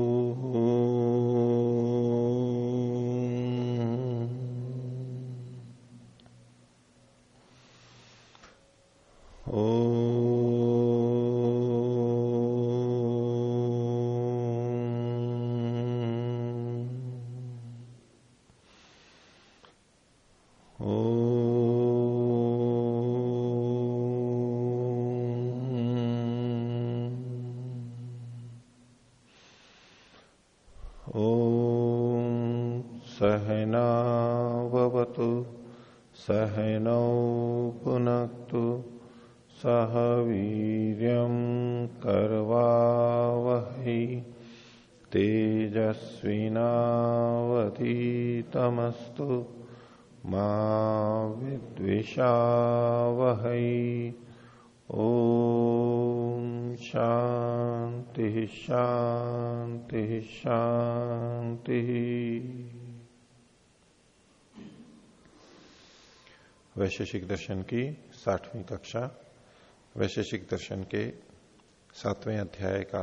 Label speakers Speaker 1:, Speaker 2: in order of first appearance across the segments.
Speaker 1: Oh. वैशेषिक दर्शन की साठवीं कक्षा, वैशेषिक दर्शन के सातवें अध्याय का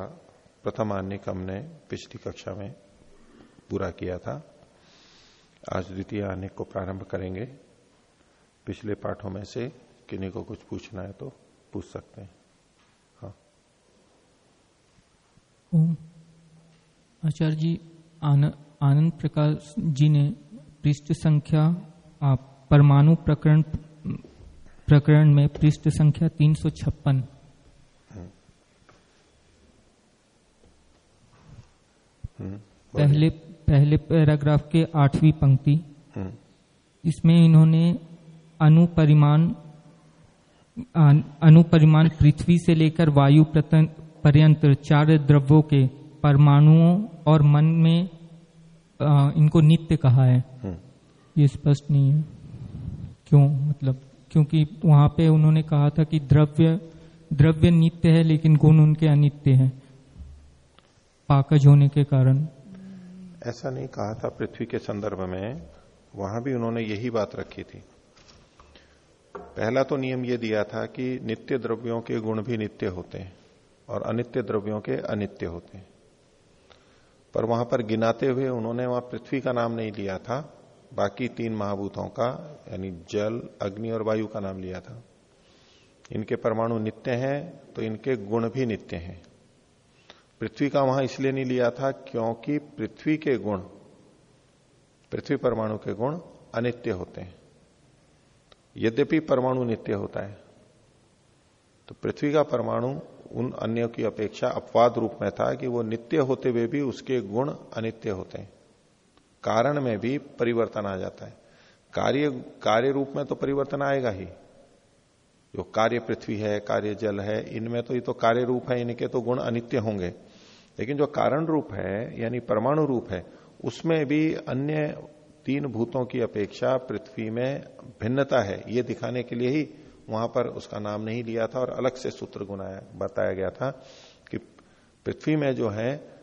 Speaker 1: प्रथम आन्निक हमने पिछली कक्षा में पूरा किया था। आज द्वितीय आन्निक को प्रारंभ करेंगे। पिछले पाठों में से किन्हीं को कुछ पूछना है तो पूछ सकते हैं। हाँ।
Speaker 2: आचार्य जी आनंद प्रकाश जी ने पृष्ठ संख्या आप परमाणु प्रकरण प्रकरण में पृष्ठ संख्या तीन सौ छप्पन। पहले पहले पैराग्राफ के आठवीं पंक्ति। इसमें इन्होंने अनुपरिमाण अनुपरिमाण पृथ्वी से लेकर वायु पर्यंत चार द्रव्यों के परमाणुओं और मन में आ, इनको नित्य कहा है। ये स्पष्ट नहीं है। क्यों? मतलब क्योंकि वहाँ पे उन्होंने कहा था कि द्रव्य द्रव्य नित्य है, लेकिन गुण उनके अनित्य है। पाकज होने के कारण।
Speaker 1: ऐसा नहीं कहा था पृथ्वी के संदर्भ में। वहाँ भी उन्होंने यही बात रखी थी। पहला तो नियम यह दिया था कि नित्य द्रव्यों के गुण भी नित्य होते हैं और अनित्य द्रव्यों के अनित्य होते हैं। पर वहाँ पर गिनाते हुए उन्होंने वहाँ पृथ्वी का नाम नहीं लिया था। बाकी तीन महाभूतों का, यानी जल, अग्नि और वायु का नाम लिया था। इनके परमाणु नित्य हैं तो इनके गुण भी नित्य हैं। पृथ्वी का वहाँ इसलिए नहीं लिया था क्योंकि पृथ्वी के गुण, पृथ्वी परमाणु के गुण अनित्य होते हैं। यद्यपि परमाणु नित्य होता है तो पृथ्वी का परमाणु उन अन्यों की अपेक्षा अपवाद रूप में था कि वो नित्य होते हुए भी उसके गुण अनित्य होते हैं। कारण में भी परिवर्तन आ जाता है। कार्य कार्य रूप में तो परिवर्तन आएगा ही। जो कार्य पृथ्वी है, कार्य जल है, इनमें तो ये तो कार्य रूप है, इनके तो गुण अनित्य होंगे। लेकिन जो कारण रूप है, यानी परमाणु रूप है, उसमें भी अन्य तीन भूतों की अपेक्षा पृथ्वी में भिन्नता है। ये दिखाने के लिए ही वहाँ पर उसका नाम नहीं लिया था और अलग से सूत्र गुनाया, बताया गया था कि पृथ्वी में जो है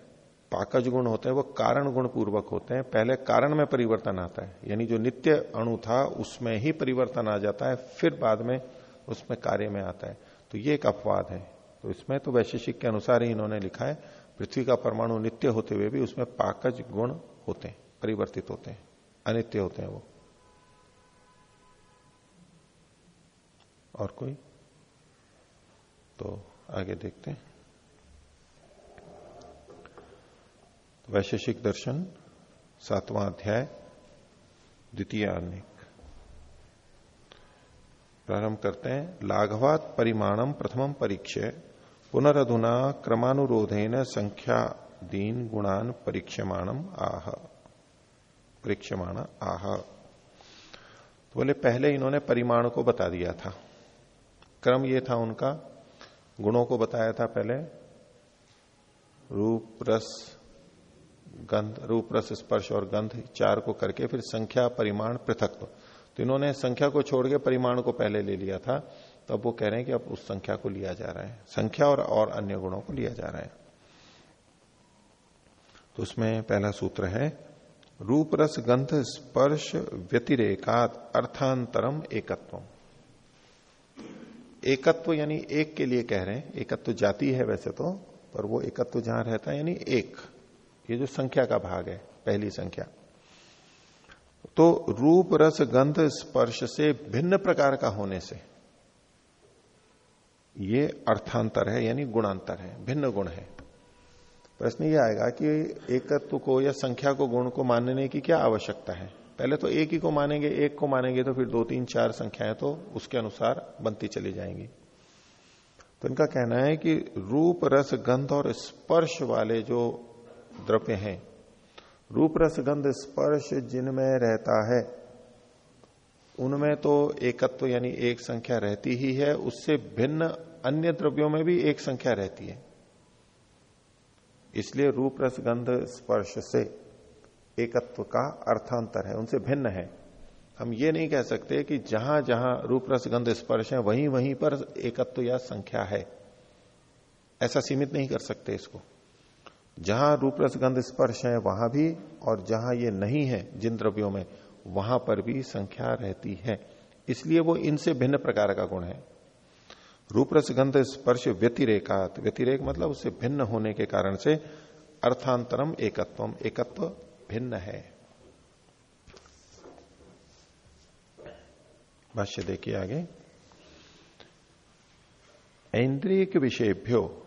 Speaker 1: पाकज गुण होते हैं, वो कारण गुण पूर्वक होते हैं। पहले कारण में परिवर्तन आता है। यानी जो नित्य अणु था, उसमें ही परिवर्तन आ जाता है, फिर बाद में उसमें कार्य में आता है। तो ये एक अपवाद है। तो इसमें तो वैशेषिक के अनुसार ही इन्होंने लिखा है, पृथ्वी का परमाणु नित्य होते हुए भी उसमें पाकज गुण होते हैं, परिवर्तित होते हैं, अनित्य होते हैं वो। और कोई? तो आगे देखते हैं। वैशेषिक दर्शन, सातवां अध्याय, द्वितीय अनेक प्रारंभ करते हैं। लाघवात परिमाणम प्रथम परीक्षे। पुनरधुना क्रमानुरोधेन संख्या दीन गुणान परीक्षमाणम आह। परीक्षमाण आह। तो बोले, पहले इन्होंने परिमाण को बता दिया था। क्रम ये था उनका। गुणों को बताया था पहले। रूप, रस गंध, रूप, रस, स्पर्श और गंध चार को करके फिर संख्या, परिमाण, पृथक तो। इन्होंने संख्या को छोड़ के परिमाण को पहले ले लिया था तो अब वो कह रहे हैं कि अब उस संख्या को लिया जा रहा है। संख्या और और अन्य गुणों को लिया जा रहा है। तो उसमें पहला सूत्र है, रूप, रस, गंध, स्पर्श, व्यतिरेकात, अर्थांतरम, एकत्व। एकत्व यानी एक के लिए कह रहे हैं, एकत्व जाति है वैसे तो पर वो एकत्व जहाँ रहता है, यानी एक। ये जो संख्या का भाग है, पहली संख्या। तो रूप, रस, गंध, स्पर्श से भिन्न प्रकार का होने से ये अर्थांतर है, यानी गुणांतर है, भिन्न गुण है। प्रश्न ये आएगा कि एकत्व को या संख्या को गुण को मानने की क्या आवश्यकता है? पहले तो एक ही को मानेंगे, एक को मानेंगे तो फिर दो, तीन, चार संख्याएँ तो उसके अनुसार बनती चली जाएँगी। तो इनका कहना है कि रूप, रस, गंध और स्पर्श वाले जो द्रव्य हैं। रूप रस गंध स्पर्श जिनमें रहता है, उनमें तो एकत्व यानी एक संख्या रहती ही है, उससे भिन्न अन्य द्रव्यों में भी एक संख्या रहती है। इसलिए रूप रस गंध स्पर्श से एकत्व का अर्थांतर है, उनसे भिन्न है। हम ये नहीं कह सकते कि जहाँ जहाँ रूप रस गंध स्पर्श है, वहीं वहीं पर एकत्व या संख्या है। ऐसा सीमित नहीं कर सकते इसको। जहाँ रूप रस गंध स्पर्श है, वहाँ भी, और जहाँ ये नहीं है, जिन द्रव्यों में, वहाँ पर भी संख्या रहती है। इसलिए वो इनसे भिन्न प्रकार का गुण है। रूप रस गंध स्पर्श व्यतिरेकात। व्यतिरेक मतलब उससे भिन्न होने के कारण से अर्थांतरम एकत्वम। एकत्व भिन्न है। भाष्य देखिए आगे। के विषयभ्यो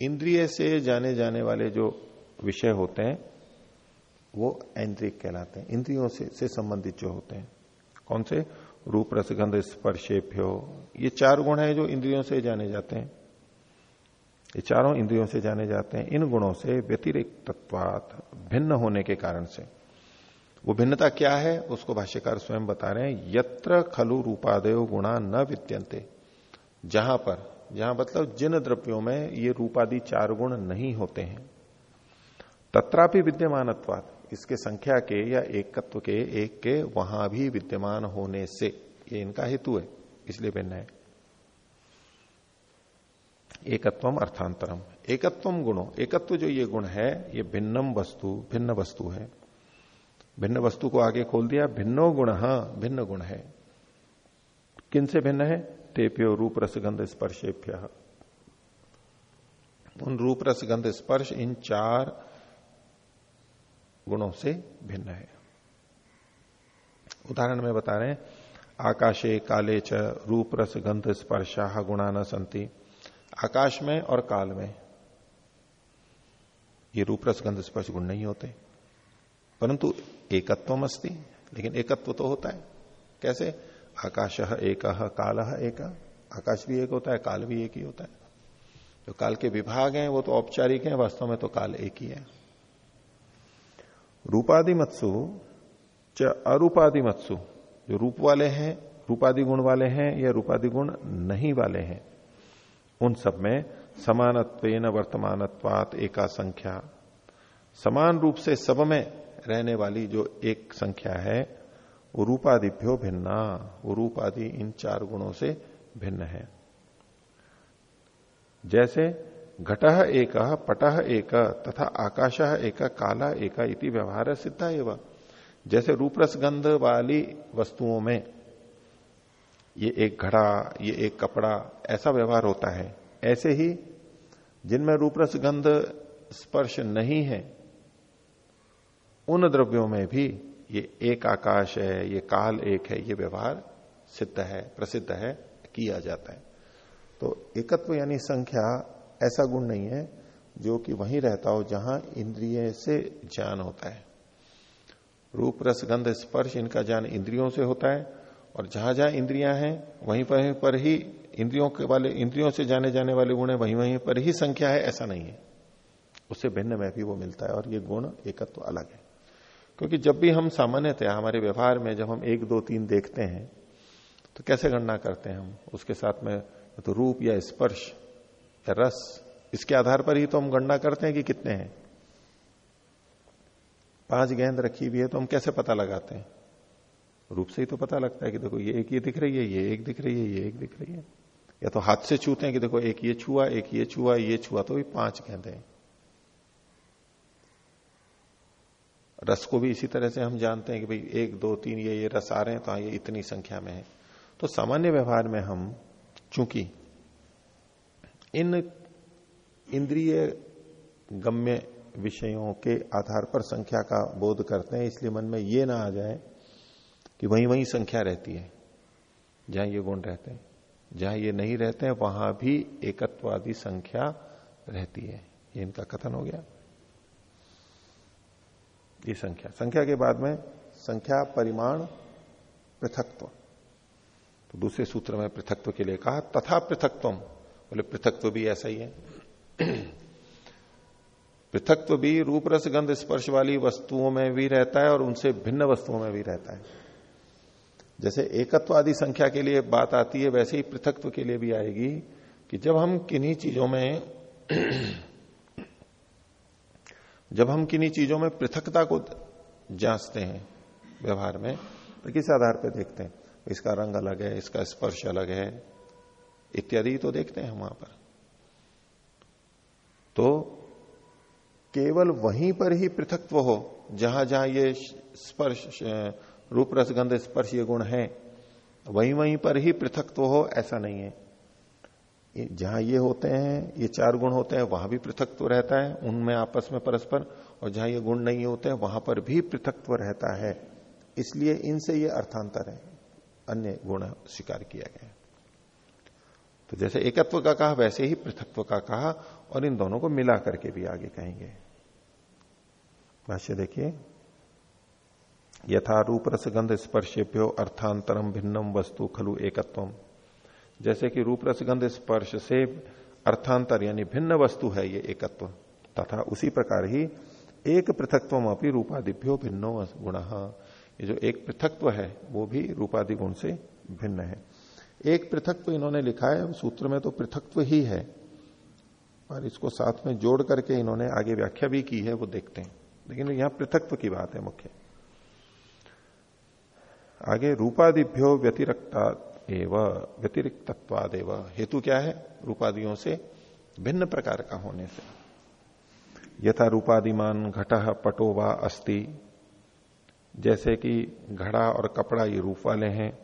Speaker 1: इंद्रिय से जाने जाने वाले जो विषय होते हैं वो ऐन्द्रिक कहलाते हैं। इंद्रियों से, से संबंधित जो होते हैं। कौन से? रूप रसगंध स्पर्शेभ्यो ये चार गुण है जो इंद्रियों से जाने जाते हैं। ये चारों इंद्रियों से जाने जाते हैं। इन गुणों से व्यतिरिक्त तत्वात भिन्न होने के कारण से। वो भिन्नता क्या है? उसको भाष्यकार स्वयं बता रहे हैं। यत्र खलु रूपादेव गुणा न विद्यंते जहाँ पर जहाँ मतलब जिन द्रव्यों में ये रूपादि चार गुण नहीं होते हैं, तत्रापि विद्यमानत्वात, इसके संख्या के या एकत्व के, एक के वहाँ भी विद्यमान होने से, ये इनका हेतु है, इसलिए भिन्न है। एकत्वम अर्थांतरम। एकत्वम गुणों, एकत्व जो ये गुण है, ये भिन्नम वस्तु, भिन्न वस्तु है। भिन्न वस्तु को आगे खोल दिया, भिन्नो गुण भिन्न गुण है। किन से भिन्न है? तेप्यो रूप रसगंध स्पर्शेभ्य उन रूप रसगंध स्पर्श इन चार गुणों से भिन्न है। उदाहरण में बता रहे हैं, आकाशे काले च रूप रस गंध स्पर्शा गुणा न संति आकाश में और काल में ये रूप रस गंध स्पर्श गुण नहीं होते। परंतु एकत्व अस्ति लेकिन एकत्व तो होता है। कैसे? आकाश एक, काल एक। आकाश भी एक होता है, काल भी एक ही होता है। जो काल के विभाग हैं, वो तो औपचारिक हैं, वास्तव में तो काल एक ही है। रूपादि मत्सु च अरूपादि मत्सु जो रूप वाले हैं, रूपादि गुण वाले हैं या रूपादि गुण नहीं वाले हैं, उन सब में समानत्व न वर्तमानत्वात एका संख्या। समान रूप से सब में रहने वाली जो एक संख्या है वो रूपादिभ्यो भिन्ना। वो रूपादि इन चार गुणों से भिन्न है। जैसे घट एक, पट एक तथा आकाश एक, काला एक इति व्यवहार सिद्ध एवं जैसे रूपरस गंध वाली वस्तुओं में ये एक घड़ा, ये एक कपड़ा, ऐसा व्यवहार होता है। ऐसे ही जिनमें रूपरस गंध स्पर्श नहीं है, उन द्रव्यों में भी ये एक आकाश है ये काल एक है ये व्यवहार सिद्ध है प्रसिद्ध है किया जाता है। तो एकत्व यानी संख्या ऐसा गुण नहीं है जो कि वहीं रहता हो जहाँ इंद्रिय से ज्ञान होता है। रूप रस गंध स्पर्श इनका ज्ञान इंद्रियों से होता है और जहाँ जहाँ इंद्रियाँ हैं वहीं पर, पर ही इंद्रियों के वाले इंद्रियों से जाने जाने वाले गुण है वहीं वहीं पर ही संख्या है ऐसा नहीं है। उससे भिन्न में भी वो मिलता है और ये गुण एकत्व अलग है। क्योंकि जब भी हम सामान्यतः हमारे व्यवहार में जब हम एक, दो, तीन देखते हैं तो कैसे गणना करते हैं हम? उसके साथ में तो रूप या स्पर्श या रस, इसके आधार पर ही तो हम गणना करते हैं कि कितने हैं। पाँच गेंद रखी हुई है तो हम कैसे पता लगाते हैं? रूप से ही तो पता लगता है कि देखो ये एक ये दिख रही है, ये एक दिख रही है, ये एक दिख रही है। या तो हाथ से छूते हैं कि देखो एक ये छुआ, एक ये छुआ ये छुआ तो भी पाँच गेंदे हैं। रस को भी इसी तरह से हम जानते हैं कि भाई एक, दो, तीन, ये ये रस आ रहे हैं तो हाँ ये इतनी संख्या में है। तो सामान्य व्यवहार में हम चूँकि इन इंद्रिय गम्य विषयों के आधार पर संख्या का बोध करते हैं, इसलिए मन में ये ना आ जाए कि वहीं वहीं संख्या रहती है, जहाँ ये गुण रहते हैं, जहाँ ये नहीं रहते हैं, वहाँ भी एकत्वादी संख्या रहती है। ये इनका कथन हो गया। ये संख्या। संख्या के बाद में संख्या, परिमाण, पृथकत्व। तो दूसरे सूत्र में पृथकत्व के लिए कहा, तथा पृथकत्व बोले, पृथकत्व भी ऐसा ही है। पृथकत्व भी रूप रस गंध स्पर्श वाली वस्तुओं में भी रहता है और उनसे भिन्न वस्तुओं में भी रहता है। जैसे एकत्व आदि संख्या के लिए बात आती है, वैसे ही पृथकत्व के लिए भी आएगी कि जब हम किन्हीं चीज़ों में जब हम किन्हीं चीज़ों में पृथकता को जांचते हैं व्यवहार में तो किस आधार पर देखते हैं? इसका रंग अलग है, इसका स्पर्श अलग है, इत्यादि तो देखते हैं हम वहाँ पर। तो केवल वहीं पर ही पृथकत्व हो, जहाँ जहाँ ये स्पर्श, रूप रसगंध स्पर्श ये गुण है, वहीं वहीं पर ही पृथकत्व हो, ऐसा नहीं है। जहाँ ये होते हैं, ये चार गुण होते हैं, वहाँ भी पृथकत्व रहता है, उनमें आपस में परस्पर, और जहाँ ये गुण नहीं होते हैं, वहाँ पर भी पृथकत्व रहता है। इसलिए इनसे ये अर्थांतर है। अन्य गुण स्वीकार किया गया तो जैसे एकत्व का कहा, वैसे ही पृथकत्व का कहा, और इन दोनों को मिला करके भी आगे कहेंगे। भाष्य देखिए, यथा रूप रसगंध स्पर्शेभ्यो अर्थांतरम भिन्नम वस्तु खलु एकत्वम। जैसे कि रूप रसगंध स्पर्श से अर्थांतर यानी भिन्न वस्तु है ये एकत्व। तथा उसी प्रकार ही एक पृथकत्व अपनी रूपादिभ्यो भिन्नो गुण। ये जो एक पृथकत्व है, वो भी रूपादि गुण से भिन्न है। एक पृथकत्व इन्होंने लिखा है, सूत्र में तो पृथकत्व ही है। और इसको साथ में जोड़ करके इन्होंने आगे व्याख्या भी की है, वो देखते हैं। लेकिन यहाँ पृथकत्व की बात है मुख्य। आगे रूपादिभ्यो व्यतिरक्ता एवं व्यतिरिक्तत्वादेव। हेतु क्या है? रूपादियों से भिन्न प्रकार का होने से। यथा रूपादिमान घट पटो व अस्थि जैसे कि घड़ा और कपड़ा ये रूप वाले हैं।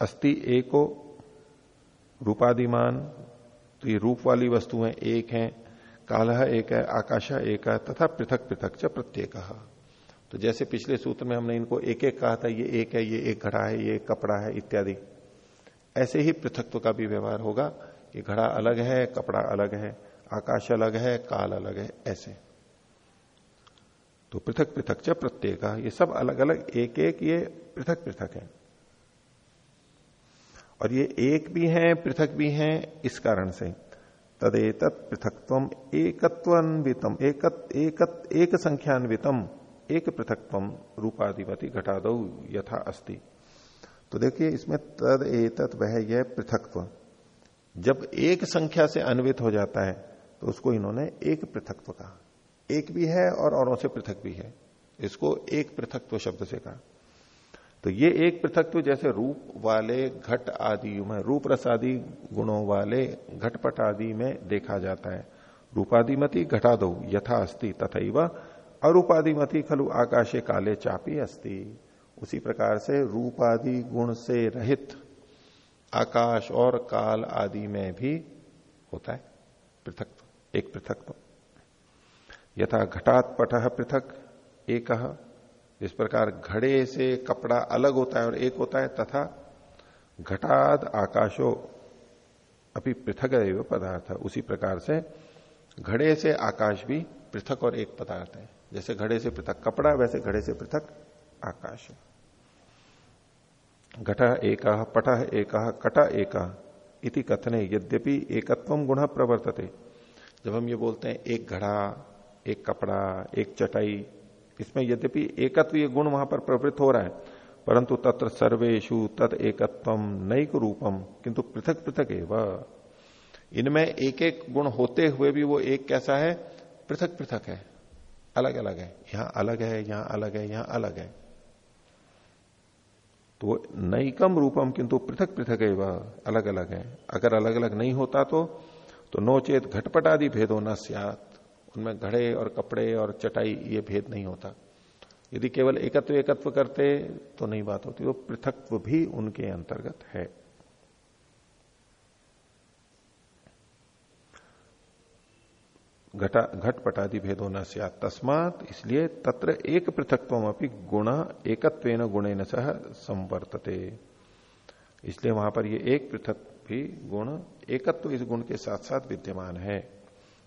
Speaker 1: अस्थि एको, रूपादिमान तो ये रूप वाली वस्तुएँ एक हैं। कालह एक है, आकाशा एक है, तथा पृथक पृथक च प्रत्येक। तो जैसे पिछले सूत्र में हमने इनको एक एक कहा था ये एक है ये एक घड़ा है ये एक कपड़ा है इत्यादि। ऐसे ही पृथकत्व का भी व्यवहार होगा। ये घड़ा अलग है कपड़ा अलग है आकाश अलग है काल अलग है ऐसे। तो पृथक पृथक च प्रत्येक ये सब अलग अलग एक एक ये पृथक पृथक है। और ये एक भी है पृथक भी है इस कारण से। तदेत पृथकत्व एकत्वान्वितम एकत, एकत, एक संख्यान्वितम। एक पृथकत्व रूपाधिपति घटा दो यथा अस्ति। तो देखिए, इसमें तद एतत वह यह पृथकत्व। जब एक संख्या से अन्वित हो जाता है तो उसको इन्होंने एक पृथकत्व कहा। एक भी है और औरों से पृथक भी है। इसको एक पृथकत्व शब्द से कहा। तो ये एक पृथकत्व जैसे रूप वाले, घट आदि में रूप रस आदि गुणों वाले, घटपट आदि में देखा जाता है। रूपादिमति घटा दो यथा अस्थि तथा अरूपाधिमति खलु आकाशे काले चापी अस्ति। उसी प्रकार से रूपादि गुण से रहित आकाश और काल आदि में भी होता है पृथक एक पृथक यथा घटात पृथक, एक, इस प्रकार घड़े से कपड़ा अलग होता है और एक होता है, तथा घटाद आकाशो अभी पृथक पदार्थ। उसी प्रकार से घड़े से आकाश भी पृथक और एक पदार्थ है। जैसे घड़े से पृथक कपड़ा, वैसे घड़े से पृथक आकाश। घट एक, पट एक, कट एक इति कथने यद्यपि एकत्व गुण प्रवर्तते। जब हम ये बोलते हैं एक घड़ा, एक कपड़ा, एक चटाई, इसमें यद्यपि एकत्व ये गुण वहाँ पर प्रवृत्त हो रहा है, परंतु तत्र सर्वेशु तद एकत्व नैक रूपम किंतु पृथक पृथक एवं। इनमें एक एक गुण होते हुए भी वो एक कैसा है? पृथक पृथक है। अलग अलग है। यहाँ अलग है, यहाँ अलग है, यहाँ अलग है। तो नईकम रूपम किंतु पृथक पृथक है वह अलग अलग है। अगर अलग अलग नहीं होता तो तो नोचेत घटपट आदि भेद होना सियात। उनमें घड़े और कपड़े और चटाई ये भेद नहीं होता। यदि केवल एकत्व एकत्व करते तो नहीं बात होती। तो पृथकत्व भी उनके अंतर्गत है। घटा घटपटादि भेदो न तस्मात इसलिए तत्र एक पृथकत्व अपनी गुण एकत्व गुणे न सह संवर्तते। इसलिए वहाँ पर ये एक पृथक भी गुण, एकत्व इस गुण के साथ साथ विद्यमान है।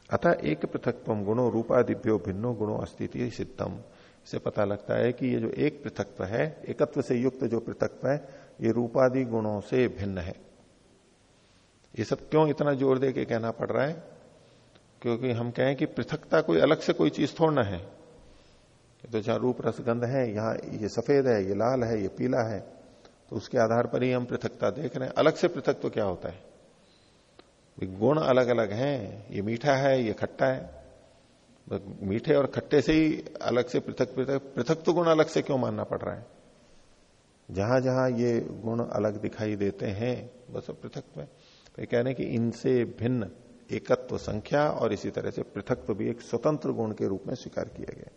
Speaker 1: अतः एक पृथकत्व गुणों रूपादिभ्यो भिन्नो गुणों अस्तित्व सिद्धम। से पता लगता है कि ये जो एक पृथकत्व है, एकत्व से युक्त जो पृथकत्व है, ये रूपादि गुणों से भिन्न है। ये सब क्यों इतना ज़ोर दे के कहना पड़ रहा है? क्योंकि हम कहें कि पृथकता कोई अलग से कोई चीज़ थोड़ना है। तो जहाँ रूप रसगंध है, यहाँ ये सफ़ेद है, ये लाल है, ये पीला है तो उसके आधार पर ही हम पृथकता देख रहे हैं। अलग से पृथक तो क्या होता है? गुण अलग अलग हैं, ये मीठा है, ये खट्टा है। मीठे और खट्टे से ही अलग से पृथक पृथक पृथक तो गुण अलग से क्यों मानना पड़ रहा है? जहाँ जहाँ ये गुण अलग दिखाई देते हैं, बस पृथक में। तो कह रहे हैं कि इनसे भिन्न एकत्व संख्या और इसी तरह से पृथकत्व भी एक स्वतंत्र गुण के रूप में स्वीकार किया गया।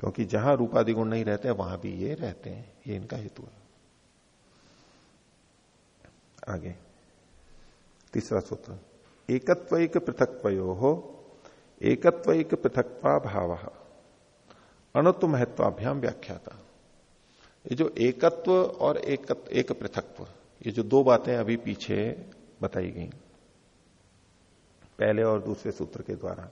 Speaker 1: क्योंकि जहाँ रूपादि गुण नहीं रहते वहाँ भी ये रहते हैं ये इनका हेतु है। आगे। तीसरा सूत्र। एकत्वक पृथक्वयो हो एकत्वक पृथक्वा भाव। अणुत्व महत्वाभ्याम व्याख्याता। ये जो एकत्व और एक, एक पृथकत्व ये जो दो बातें अभी पीछे बताई गई पहले और दूसरे सूत्र के द्वारा।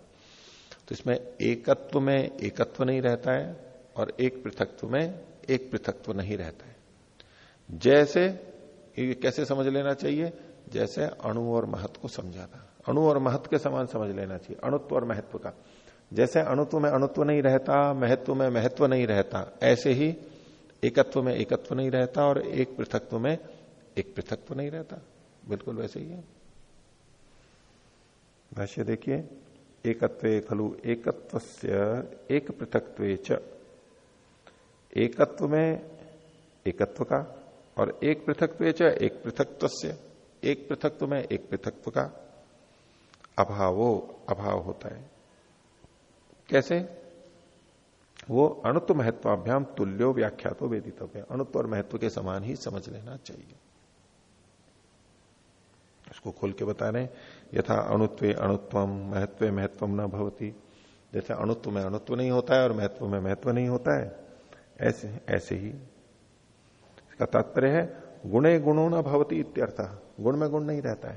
Speaker 1: तो इसमें एकत्व में एकत्व नहीं रहता है और एक पृथकत्व में एक पृथकत्व नहीं रहता है। जैसे, ये कैसे समझ लेना चाहिए? जैसे अणु और महत्व को समझा था अणु और महत्व के समान समझ लेना चाहिए। अणुत्व और महत्व का। जैसे अणुत्व में अणुत्व नहीं रहता, महत्व में महत्व नहीं रहता, ऐसे ही एकत्व में एकत्व नहीं रहता और एक पृथकत्व में एक पृथकत्व नहीं रहता। बिल्कुल वैसे ही है। भाष्य देखिए, एकत्व खलु एकत्व एक पृथकत्व एकत्व में एकत्व का और एक पृथकत्व एक पृथकत्व एक पृथकत्व में एक पृथकत्व का अभावो, अभाव होता है। कैसे? वो अणुत्व महत्वाभ्याम तुल्यो व्याख्या तो वेदितव्य। अणुत्व और महत्व के समान ही समझ लेना चाहिए। उसको खोल के बता रहे यथा अणुत्व अणुत्वम महत्व महत्व न भवती। जैसे अणुत्व में अणुत्व नहीं होता है और महत्व में महत्व नहीं होता है। ऐसे ऐसे ही। इसका तात्पर्य है, गुणे गुणों न भवती इत्यर्थ। गुण में गुण नहीं रहता है।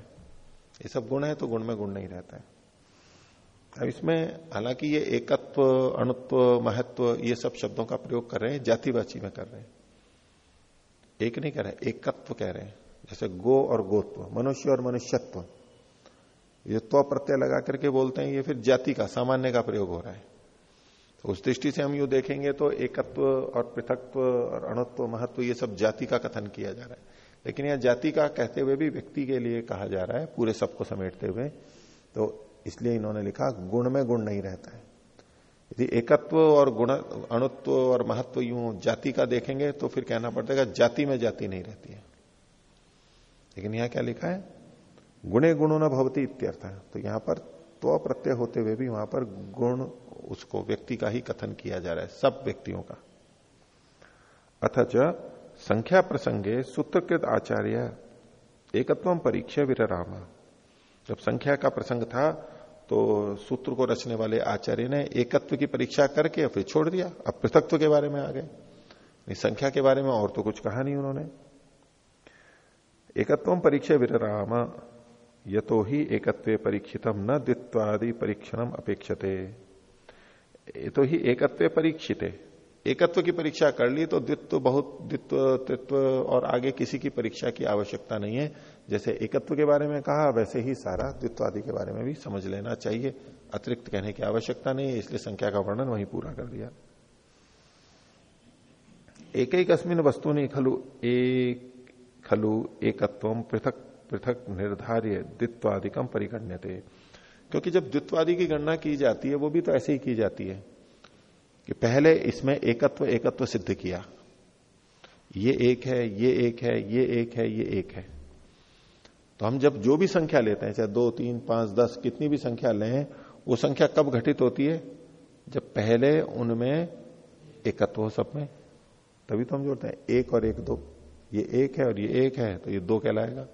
Speaker 1: ये सब गुण है तो गुण में गुण नहीं रहता है। अब इसमें हालाँकि ये एकत्व, अणुत्व महत्व ये सब शब्दों का प्रयोग कर रहे हैं, जातिवाची में कर रहे हैं। एक नहीं कह रहे, एकत्व कह रहे हैं। जैसे गो और गोत्व, मनुष्य और मनुष्यत्व। ये तो प्रत्यय लगा करके बोलते हैं, ये फिर जाति का, सामान्य का प्रयोग हो रहा है। तो उस दृष्टि से हम यू देखेंगे तो एकत्व और पृथकत्व और अणुत्व, महत्व, ये सब जाति का कथन किया जा रहा है। लेकिन यह जाति का कहते हुए भी व्यक्ति के लिए कहा जा रहा है, पूरे सबको समेटते हुए। तो इसलिए इन्होंने लिखा, गुण में गुण नहीं रहता है। यदि एकत्व और गुण, अणुत्व और महत्व यूँ जाति का देखेंगे तो फिर कहना पड़ेगा, जाति में जाति नहीं रहती है। लेकिन यहाँ क्या लिखा है? गुणे गुणों न भवती इत्यर्थ है। तो यहाँ पर तो प्रत्यय होते हुए भी वहाँ पर गुण उसको व्यक्ति का ही कथन किया जा रहा है, सब व्यक्तियों का। अथच संख्या प्रसंगे सूत्रकृत आचार्य एकत्व परीक्षा विराम जब संख्या का प्रसंग था तो सूत्र को रचने वाले आचार्य ने एकत्व की परीक्षा करके फिर छोड़ दिया। अब पृथकत्व के बारे में आ गए। संख्या के बारे में और तो कुछ कहा नहीं उन्होंने। एकत्व परीक्षा विराम यतो ही एकत्व परीक्षितम न द्वित्वादि परीक्षणम अपेक्षते। तो ही एकत्व परीक्षित। एकत्व की परीक्षा कर ली तो द्वित्व बहुत, द्वित्व तत्व और आगे किसी की परीक्षा की आवश्यकता नहीं है। जैसे एकत्व के बारे में कहा, वैसे ही सारा द्वित्व आदि के बारे में भी समझ लेना चाहिए। अतिरिक्त कहने की आवश्यकता नहीं है, इसलिए संख्या का वर्णन वहीं पूरा कर दिया। एक एक अस्मिन वस्तु ने खलु, एक खलु एकत्व पृथक पृथक निर्धार्य द्वित्वादिकम परिगण्य थे क्योंकि जब द्वित्वादि की गणना की जाती है, वो भी तो ऐसे ही की जाती है कि पहले इसमें एकत्व एकत्व सिद्ध किया। ये एक है, ये एक है, ये एक है, ये एक है। तो हम जब जो भी संख्या लेते हैं, चाहे दो, तीन, पाँच, दस, कितनी भी संख्या लें, वो संख्या कब घटित होती है? जब पहले उनमें एकत्व हो सब में। तभी तो हम जोड़ते हैं, एक और एक दो। ये एक है और ये एक है तो ये दो कहलाएगा।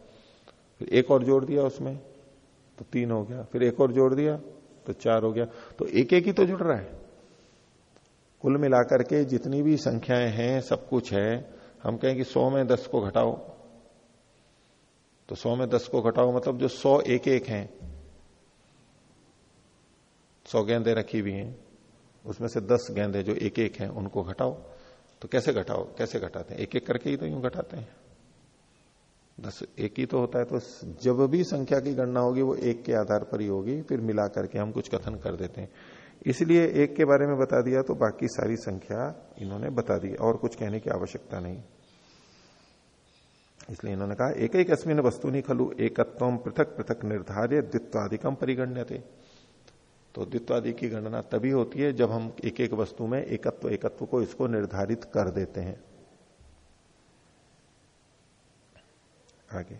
Speaker 1: फिर एक और जोड़ दिया उसमें तो तीन हो गया। फिर एक और जोड़ दिया तो चार हो गया। तो एक एक ही तो जुड़ रहा है। कुल मिलाकर के जितनी भी संख्याएँ हैं, सब कुछ है। हम कहें कि सौ में दस को घटाओ। तो सौ में दस को घटाओ मतलब जो सौ एक एक हैं, सौ गेंदे रखी हुई हैं, उसमें से दस गेंदे जो एक एक हैं, उनको घटाओ। तो कैसे घटाओ? कैसे घटाते हैं? एक एक करके ही तो यूँ घटाते हैं। दस एक ही तो होता है तो जब भी संख्या की गणना होगी, वो एक के आधार पर ही होगी, फिर मिला करके हम कुछ कथन कर देते हैं। इसलिए एक के बारे में बता दिया तो बाकी सारी संख्या इन्होंने बता दी, और कुछ कहने की आवश्यकता नहीं। इसलिए इन्होंने कहा एक एक अस्मिन वस्तु नहीं खलु, एकत्व पृथक पृथक निर्धार्य द्वित्वादिकम परिगण्य थे तो द्वित्वादि की गणना तभी होती है जब हम एक एक वस्तु में एकत्व एकत्व को इसको निर्धारित कर देते हैं। आगे।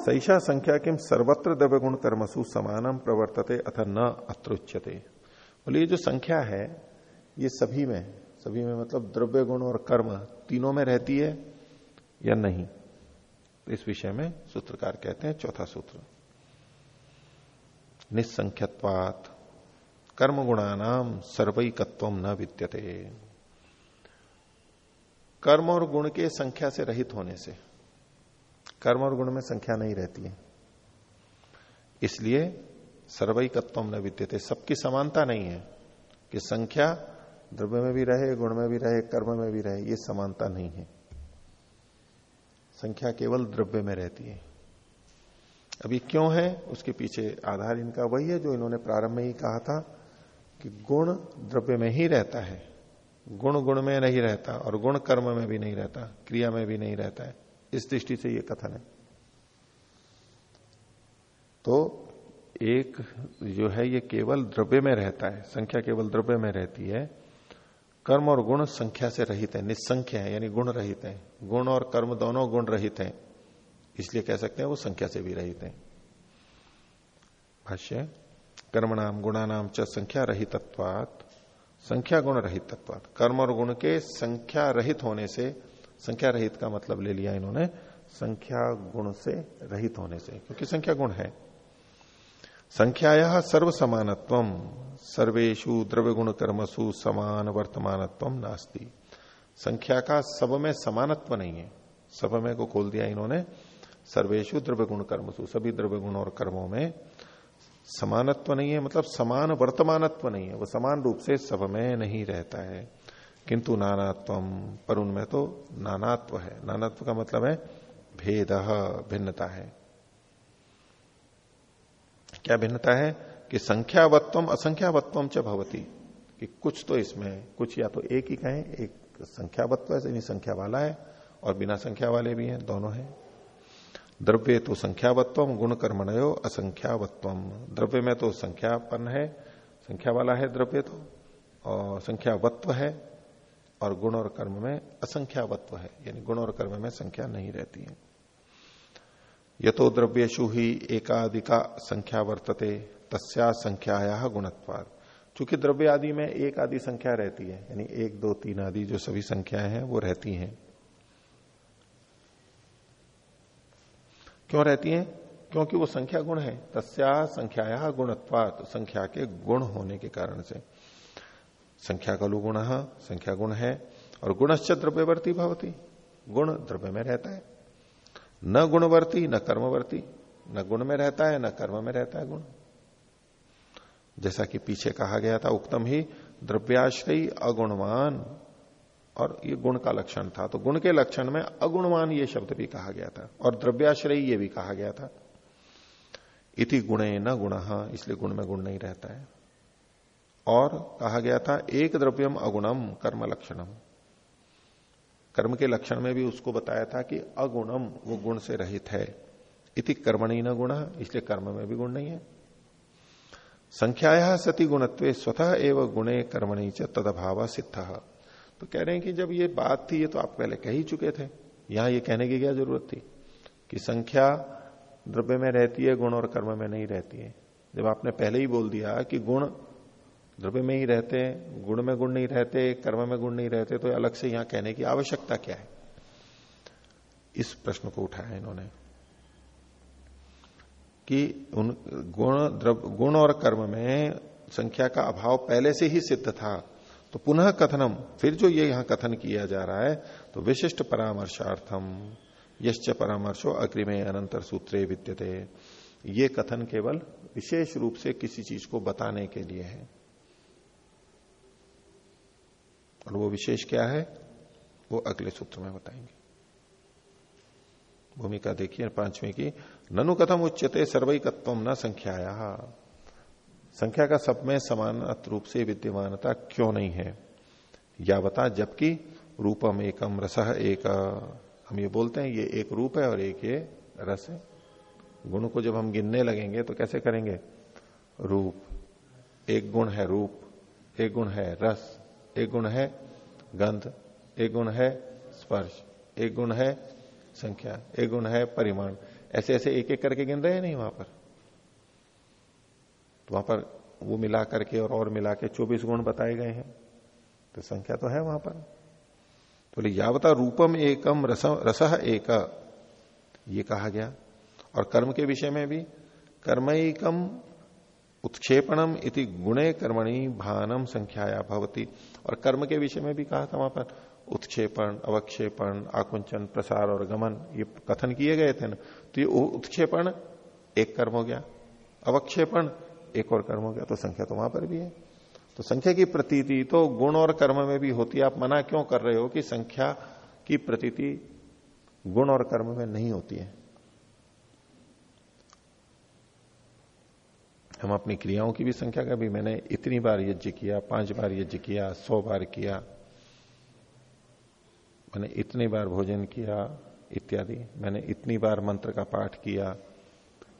Speaker 1: सैषा संख्या किम सर्वत्र द्रव्य गुण कर्मसु समानम प्रवर्तते अथ न अत्रुच्यते। बोले, ये जो संख्या है, ये सभी में सभी में मतलब द्रव्य गुण और कर्म तीनों में रहती है या नहीं? इस विषय में सूत्रकार कहते हैं चौथा सूत्र। निसंख्यत्वात कर्म गुणानाम सर्वैकत्व न विद्यते। कर्म और गुण के संख्या से रहित होने से कर्म और गुण में संख्या नहीं रहती है। इसलिए सर्वैकत्व न विद्यते। सबकी समानता नहीं है कि संख्या द्रव्य में भी रहे, गुण में भी रहे, कर्म में भी रहे, ये समानता नहीं है। संख्या केवल द्रव्य में रहती है। अभी क्यों है? उसके पीछे आधार इनका वही है जो इन्होंने प्रारंभ में ही कहा था कि गुण द्रव्य में ही रहता है। गुण गुण में नहीं रहता और गुण कर्म में भी नहीं रहता, क्रिया में भी नहीं रहता है। इस दृष्टि से यह कथन है। तो एक जो है ये केवल द्रव्य में रहता है, संख्या केवल द्रव्य में रहती है, कर्म और गुण संख्या से रहित है, निसंख्य है, यानी गुण रहित है। गुण और कर्म दोनों गुण रहित हैं, इसलिए कह सकते हैं वो संख्या से भी रहित है। भाष्य कर्म कर्मणाम गुणानाम च संख्या रहितत्वात, संख्या गुण रहित कर्म और गुण के संख्या रहित होने से संख्या रहित का मतलब ले लिया इन्होंने, संख्या गुण से रहित होने से, क्योंकि संख्या गुण है। संख्याया सर्व समानत्व सर्वेशु द्रव्य गुण कर्मसु समान वर्तमानत्व नास्ती। संख्या का सब में समानत्व नहीं है। सब में को खोल दिया इन्होंने सर्वेशु द्रव्य गुण कर्मसु सभी द्रव्य गुण और कर्मों में समानत्व नहीं है मतलब समान वर्तमानत्व नहीं है, वो समान रूप से सब में नहीं रहता है। किंतु नानात्व पर उनमें तो नानात्व है। नानात्व का मतलब है भेद, भिन्नता है। क्या भिन्नता है? कि संख्यावत्वम असंख्यावत्वम च भवती। कि कुछ तो इसमें, कुछ या तो एक ही कहें, एक संख्यावत्व है संख्या वाला है, और बिना संख्या वाले भी हैं, दोनों हैं। द्रव्य तो संख्यावत्व, गुण कर्मणयो असंख्यावत्वम द्रव्य में तो संख्यापन है, संख्या वाला है द्रव्य तो और संख्यावत्व है और गुण और कर्म में असंख्यावत्व है, यानी गुण और कर्म में संख्या नहीं रहती है। यथो द्रव्यशु ही एकाधिका संख्या वर्तते, तस्या संख्याया गुणत्वाद चूँकि द्रव्य आदि में एक आदि संख्या रहती है, यानी एक, दो, तीन आदि जो सभी संख्याएँ हैं, वो रहती हैं। क्यों रहती हैं? क्योंकि वो संख्या गुण है। तस्या संख्याया गुणत्वात, संख्या के गुण होने के कारण से। संख्या का गुण संख्या गुण है, और गुणश्च द्रव्यवर्ती भवती। गुण द्रव्य में रहता है। न गुणवर्ती, न कर्मवर्ती। न गुण में रहता है, न कर्म में रहता है गुण। जैसा कि पीछे कहा गया था, उक्तम ही द्रव्याश्रयी अगुणवान। और ये गुण का लक्षण था। तो गुण के लक्षण में अगुणवान ये शब्द भी कहा गया था। और द्रव्याश्रयी ये भी कहा गया था। इति गुणे न गुण, इसलिए गुण में गुण नहीं रहता है। और कहा गया था, एक द्रव्यम अगुणम कर्म लक्षणम। कर्म के लक्षण में भी उसको बताया था कि अगुणम वो गुण से रहित है। इति कर्मणी न गुण, इसलिए कर्म में भी गुण नहीं है। संख्याया सती गुणत्व स्वतः एवं गुणे कर्मणी च तदभाव सिद्ध। तो कह रहे हैं कि जब ये बात थी, ये तो आप पहले कह ही चुके थे। यहाँ ये कहने की क्या ज़रूरत थी? कि संख्या द्रव्य में रहती है, गुण और कर्म में नहीं रहती है। जब आपने पहले ही बोल दिया कि गुण द्रव्य में ही रहते गुण में गुण नहीं रहते, कर्म में गुण नहीं रहते तो अलग से यहाँ कहने की आवश्यकता क्या है? इस प्रश्न को उठाया इन्होंने कि उन गुण, द्रव, गुण और कर्म में संख्या का अभाव पहले से ही सिद्ध था तो पुनः कथनम, फिर जो ये यहाँ कथन किया जा रहा है तो विशिष्ट परामर्शार्थम, यश्च परामर्शो अग्रिमे अनंतर सूत्रे विद्यते। ये कथन केवल विशेष रूप से किसी चीज़ को बताने के लिए है। और वो विशेष क्या है? वो अगले सूत्र में बताएँगे। भूमिका देखिए पाँचवें की। ननु कथम उच्चते सर्वैकत्व न संख्याया। संख्या का सब में समान रूप से विद्यमानता क्यों नहीं है? या बता जबकि रूपम एकम रस एक। हम ये बोलते हैं, ये एक रूप है और एक ये रस है। गुण को जब हम गिनने लगेंगे तो कैसे करेंगे? रूप। एक गुण है रूप, एक गुण है रस। एक गुण है गंध, एक गुण है स्पर्श, एक गुण है संख्या, एक गुण है परिमाण। ऐसे ऐसे एक एक करके गिन रहे हैं नहीं वहाँ पर? तो वहाँ पर वो मिला करके और और मिला के चौबीस गुण बताए गए हैं। तो संख्या तो है वहाँ पर। बोले तो यावता रूपम एकम रस रस एक। ये कहा गया। और कर्म के विषय में भी, कर्मकम उत्क्षेपणम इति गुणे कर्मणि भानम संख्याया भवती। और कर्म के विषय में भी कहा था वहाँ पर, उत्क्षेपण, अवक्षेपण, आकुंचन, प्रसार और गमन, ये कथन किए गए थे ना। तो ये उत्क्षेपण, एक कर्म हो गया। अवक्षेपण, एक और कर्म हो गया। तो संख्या तो वहाँ पर भी है। तो संख्या की प्रतीति तो गुण और कर्म में भी होती है। आप मना क्यों कर रहे हो कि संख्या की प्रतीति गुण और कर्म में नहीं होती है? हम अपनी क्रियाओं की भी संख्या का भी मैंने इतनी बार यज्ञ किया, पाँच बार यज्ञ किया, सौ बार किया, मैंने इतनी बार भोजन किया, इत्यादि। मैंने इतनी बार मंत्र का पाठ किया।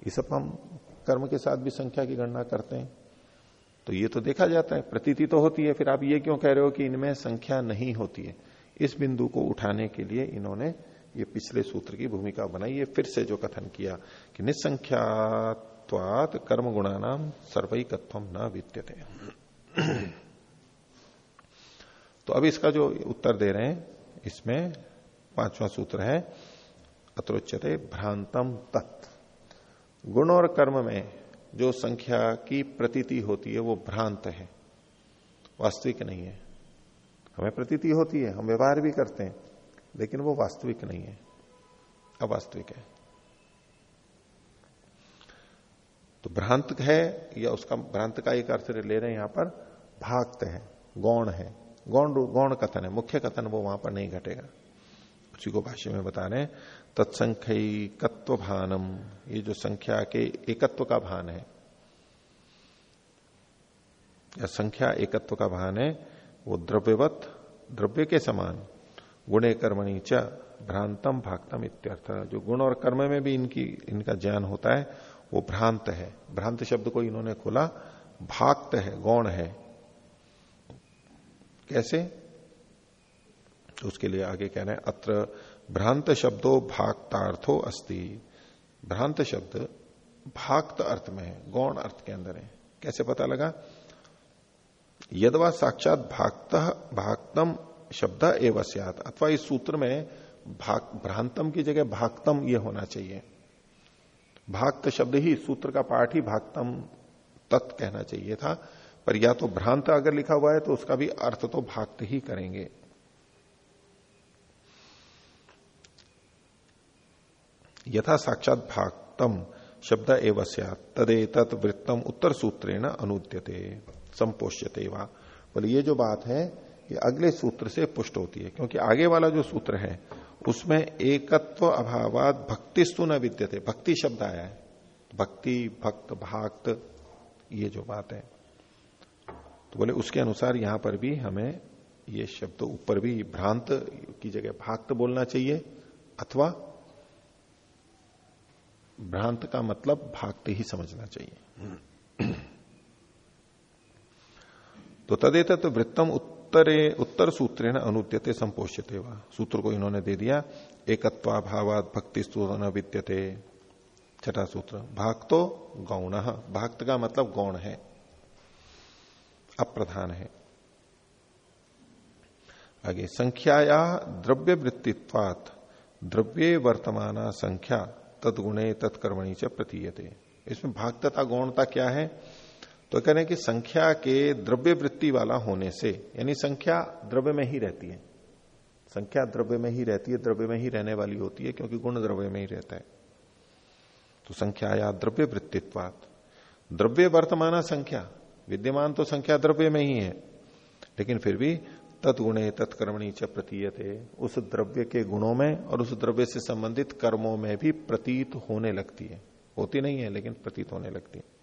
Speaker 1: ये सब हम कर्म के साथ भी संख्या की गणना करते हैं। तो ये तो देखा जाता है, प्रतीति तो होती है, फिर आप ये क्यों कह रहे हो कि इनमें संख्या नहीं होती है? इस बिंदु को उठाने के लिए इन्होंने ये पिछले सूत्र की भूमिका बनाई है फिर से जो कथन किया कि निसंख्यात्वात कर्म गुणा नाम सर्वैकत्व न विद्यते। तो अब इसका जो उत्तर दे रहे हैं, इसमें पांचवा सूत्र है, अत्रोच्यते भ्रांतम तत्। गुण और कर्म में जो संख्या की प्रतीति होती है, वो भ्रांत है। वास्तविक नहीं है। हमें प्रतीति होती है, हम व्यवहार भी करते हैं, लेकिन वो वास्तविक नहीं है। अवास्तविक है। तो भ्रांत है या उसका भ्रांत का एक अर्थ ले रहे हैं यहाँ पर भागत है, गौण है। गौण गौण कथन है, मुख्य कथन वो वहाँ पर नहीं घटेगा। उसी को भाष्य में बता रहे तत्संख्यकत्व भानम ये जो संख्या के एकत्व का भान है, या संख्या एकत्व का भान है, वो द्रव्यवत, द्रव्य के समान, गुणे कर्मणी च, भ्रांतम भागतम इत्यर्थ। जो गुण और कर्म में भी इनकी, इनका ज्ञान होता है वो भ्रांत है। भ्रांत शब्द को इन्होंने खोला, भाक्त है, गौण है। कैसे? तो उसके लिए आगे कह रहे हैं, अत्र भ्रांत शब्दों भागतार्थो अस्ति। भ्रांत शब्द भाक्त अर्थ में है, गौण अर्थ के अंदर है। कैसे पता लगा? यदवा साक्षात भाक्त भागतम शब्द एवं अथवा इस सूत्र में भाग भ्रांतम की जगह भागतम यह होना चाहिए। भागत शब्द ही सूत्र का पाठ ही भागतम तत् कहना चाहिए था। पर या तो भ्रांत अगर लिखा हुआ है तो उसका भी अर्थ तो भागत ही करेंगे। यथा साक्षात भागतम शब्द एवं तदे तत् वृत्तम उत्तर सूत्रेण अनुद्यते, संपोष्यते वा। बोले, ये जो बात है, ये अगले सूत्र से पुष्ट होती है, क्योंकि आगे वाला जो सूत्र है उसमें एकत्व अभावात भक्तिस्तु न विद्यते। भक्ति शब्द आया है। भक्ति भक्त भाक्त ये जो बात है। तो बोले उसके अनुसार यहाँ पर भी हमें ये शब्द ऊपर भी भ्रांत की जगह भाक्त बोलना चाहिए अथवा भ्रांत का मतलब भागते ही समझना चाहिए। तो तदेत तो वृत्तम उत्तरे, उत्तर सूत्रेण अनुद्यते, संपोष्यते वा। सूत्र को इन्होंने दे दिया एकत्वा भावात भक्ति स्तून विद्यते। छठा सूत्र भाग तो गौण। भक्त का मतलब गौण है। अप्रधान है। आगे, संख्याया द्रव्य वृत्तित्वात द्रव्य वर्तमान संख्या, तदगुणे, तत्कर्मणी च प्रतीयते। इसमें भागतता, गौणता क्या है? तो कह रहे हैं कि संख्या के द्रव्य वृत्ति वाला होने से, यानी संख्या द्रव्य में ही रहती है। संख्या द्रव्य में ही रहती है, द्रव्य में ही रहने वाली होती है, क्योंकि गुण द्रव्य में ही रहता है। तो संख्या या द्रव्य वृत्तित्वात द्रव्य वर्तमान संख्या, विद्यमान तो संख्या द्रव्य में ही है, लेकिन फिर भी तत्गुणे तत्कर्मणी च प्रतीयते, उस द्रव्य के गुणों में और उस द्रव्य से संबंधित कर्मों में भी प्रतीत होने लगती है। होती नहीं है, लेकिन प्रतीत होने लगती है।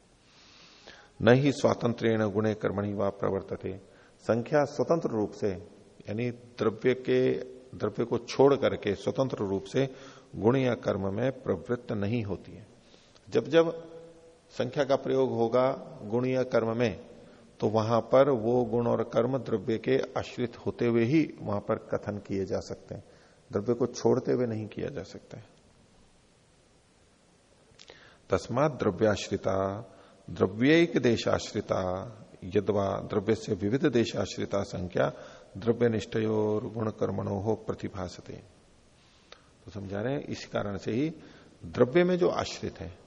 Speaker 1: न ही स्वातंत्र गुणे कर्मणी व प्रवर्तते। संख्या स्वतंत्र रूप से, यानी द्रव्य के, द्रव्य को छोड़ करके स्वतंत्र रूप से गुण या कर्म में प्रवृत्त नहीं होती है। जब जब संख्या का प्रयोग होगा गुण या कर्म में तो वहाँ पर वो गुण और कर्म द्रव्य के आश्रित होते हुए ही वहाँ पर कथन किए जा सकते हैं। द्रव्य को छोड़ते हुए नहीं किया जा सकता है। तस्मात द्रव्याश्रिता द्रव्यक देशाश्रिता यदवा द्रव्य से विविध देशाश्रिता संख्या द्रव्य निष्ठयोर गुण कर्मणो हो प्रतिभासते। तो समझा रहे हैं, इस कारण से ही द्रव्य में जो आश्रित है,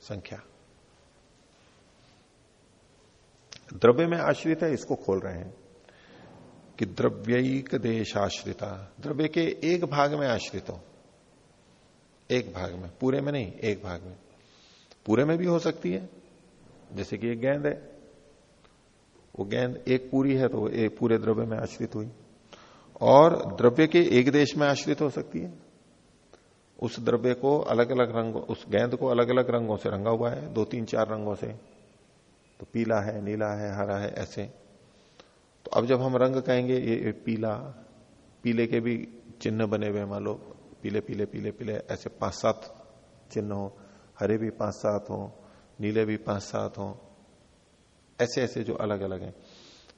Speaker 1: संख्या। द्रव्य में आश्रित है, इसको खोल रहे हैं कि द्रव्यिक देश आश्रिता द्रव्य के एक भाग में आश्रित हो। एक भाग में, पूरे में नहीं, एक भाग में। पूरे में भी हो सकती है। जैसे कि एक गेंद है। वो गेंद एक पूरी है तो एक पूरे द्रव्य में आश्रित हुई। और द्रव्य के एक देश में आश्रित हो सकती है। उस द्रव्य को अलग अलग रंगों, उस गेंद को अलग अलग रंगों से रंगा हुआ है। दो तीन चार रंगों से। तो पीला है, नीला है, हरा है, ऐसे। तो अब जब हम रंग कहेंगे, ये पीला, पीले के भी चिन्ह बने हुए मान लो। पीले पीले पीले पीले, ऐसे पाँच सात चिन्ह हो। हरे भी पाँच सात हो, नीले भी पाँच सात हो, ऐसे ऐसे जो अलग अलग हैं।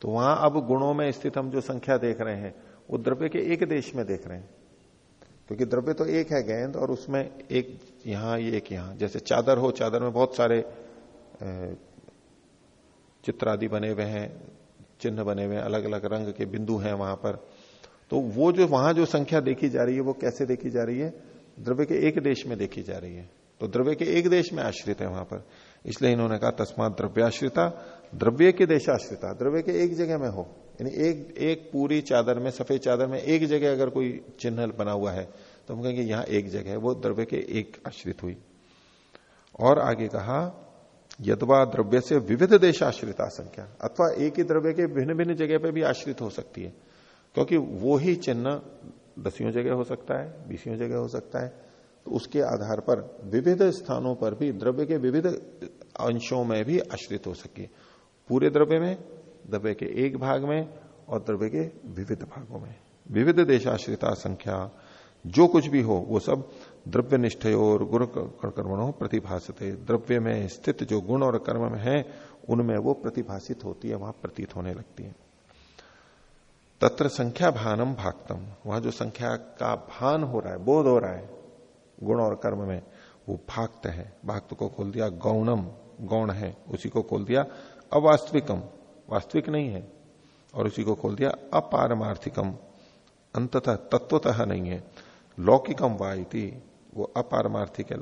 Speaker 1: तो वहाँ अब गुणों में स्थित हम जो संख्या देख रहे हैं, वो द्रव्य के एक देश में देख रहे हैं। क्योंकि द्रव्य तो एक है गेंद और उसमें एक यहाँ, ये एक यहाँ। जैसे चादर हो, चादर में बहुत सारे चित्र आदि बने हुए हैं, चिन्ह बने हुए हैं अलग अलग रंग के बिंदु हैं वहाँ पर। तो वो जो, वहाँ जो संख्या देखी जा रही है, वो कैसे देखी जा रही है? द्रव्य के एक देश में देखी जा रही है। तो द्रव्य के एक देश में आश्रित है वहाँ पर। इसलिए इन्होंने कहा, तस्मात द्रव्याश्रिता, द्रव्य के देशाश्रिता द्रव्य के एक जगह में हो। यानी एक एक पूरी चादर में, सफ़ेद चादर में एक जगह अगर कोई चिन्ह बना हुआ है तो हम कहेंगे यहाँ एक जगह है, वो द्रव्य के एक आश्रित हुई। और आगे कहा, यदवा द्रव्य से विविध देश आश्रिता संख्या, अथवा एक ही द्रव्य के भिन्न भिन्न जगह पर भी आश्रित हो सकती है। क्योंकि वो ही चिन्ह दसियों जगह हो सकता है, बीसियों जगह हो सकता है उसके आधार पर विविध स्थानों पर भी, द्रव्य के विविध अंशों में भी आश्रित हो सके। पूरे द्रव्य में, द्रव्य के एक भाग में और द्रव्य के विविध भागों में। विविध देशाश्रिता संख्या, जो कुछ भी हो, वो सब द्रव्य निष्ठ और गुण कर्मणों प्रतिभाषित है द्रव्य में स्थित जो गुण और कर्म में है, उनमें वो प्रतिभाषित होती है, वहाँ प्रतीत होने लगती है। तत्र संख्या भानम भागतम वहाँ जो संख्या का भान हो रहा है, बोध हो रहा है गुण और कर्म में वो भाक्त है। भाक्त को खोल दिया गौणम, गौण है। उसी को खोल दिया अवास्तविकम। वास्तविक नहीं है। और उसी को खोल दिया अपारमार्थिकम। अंततः तत्वतः नहीं है। लौकिकम वाइति वो अपारमार्थिक है,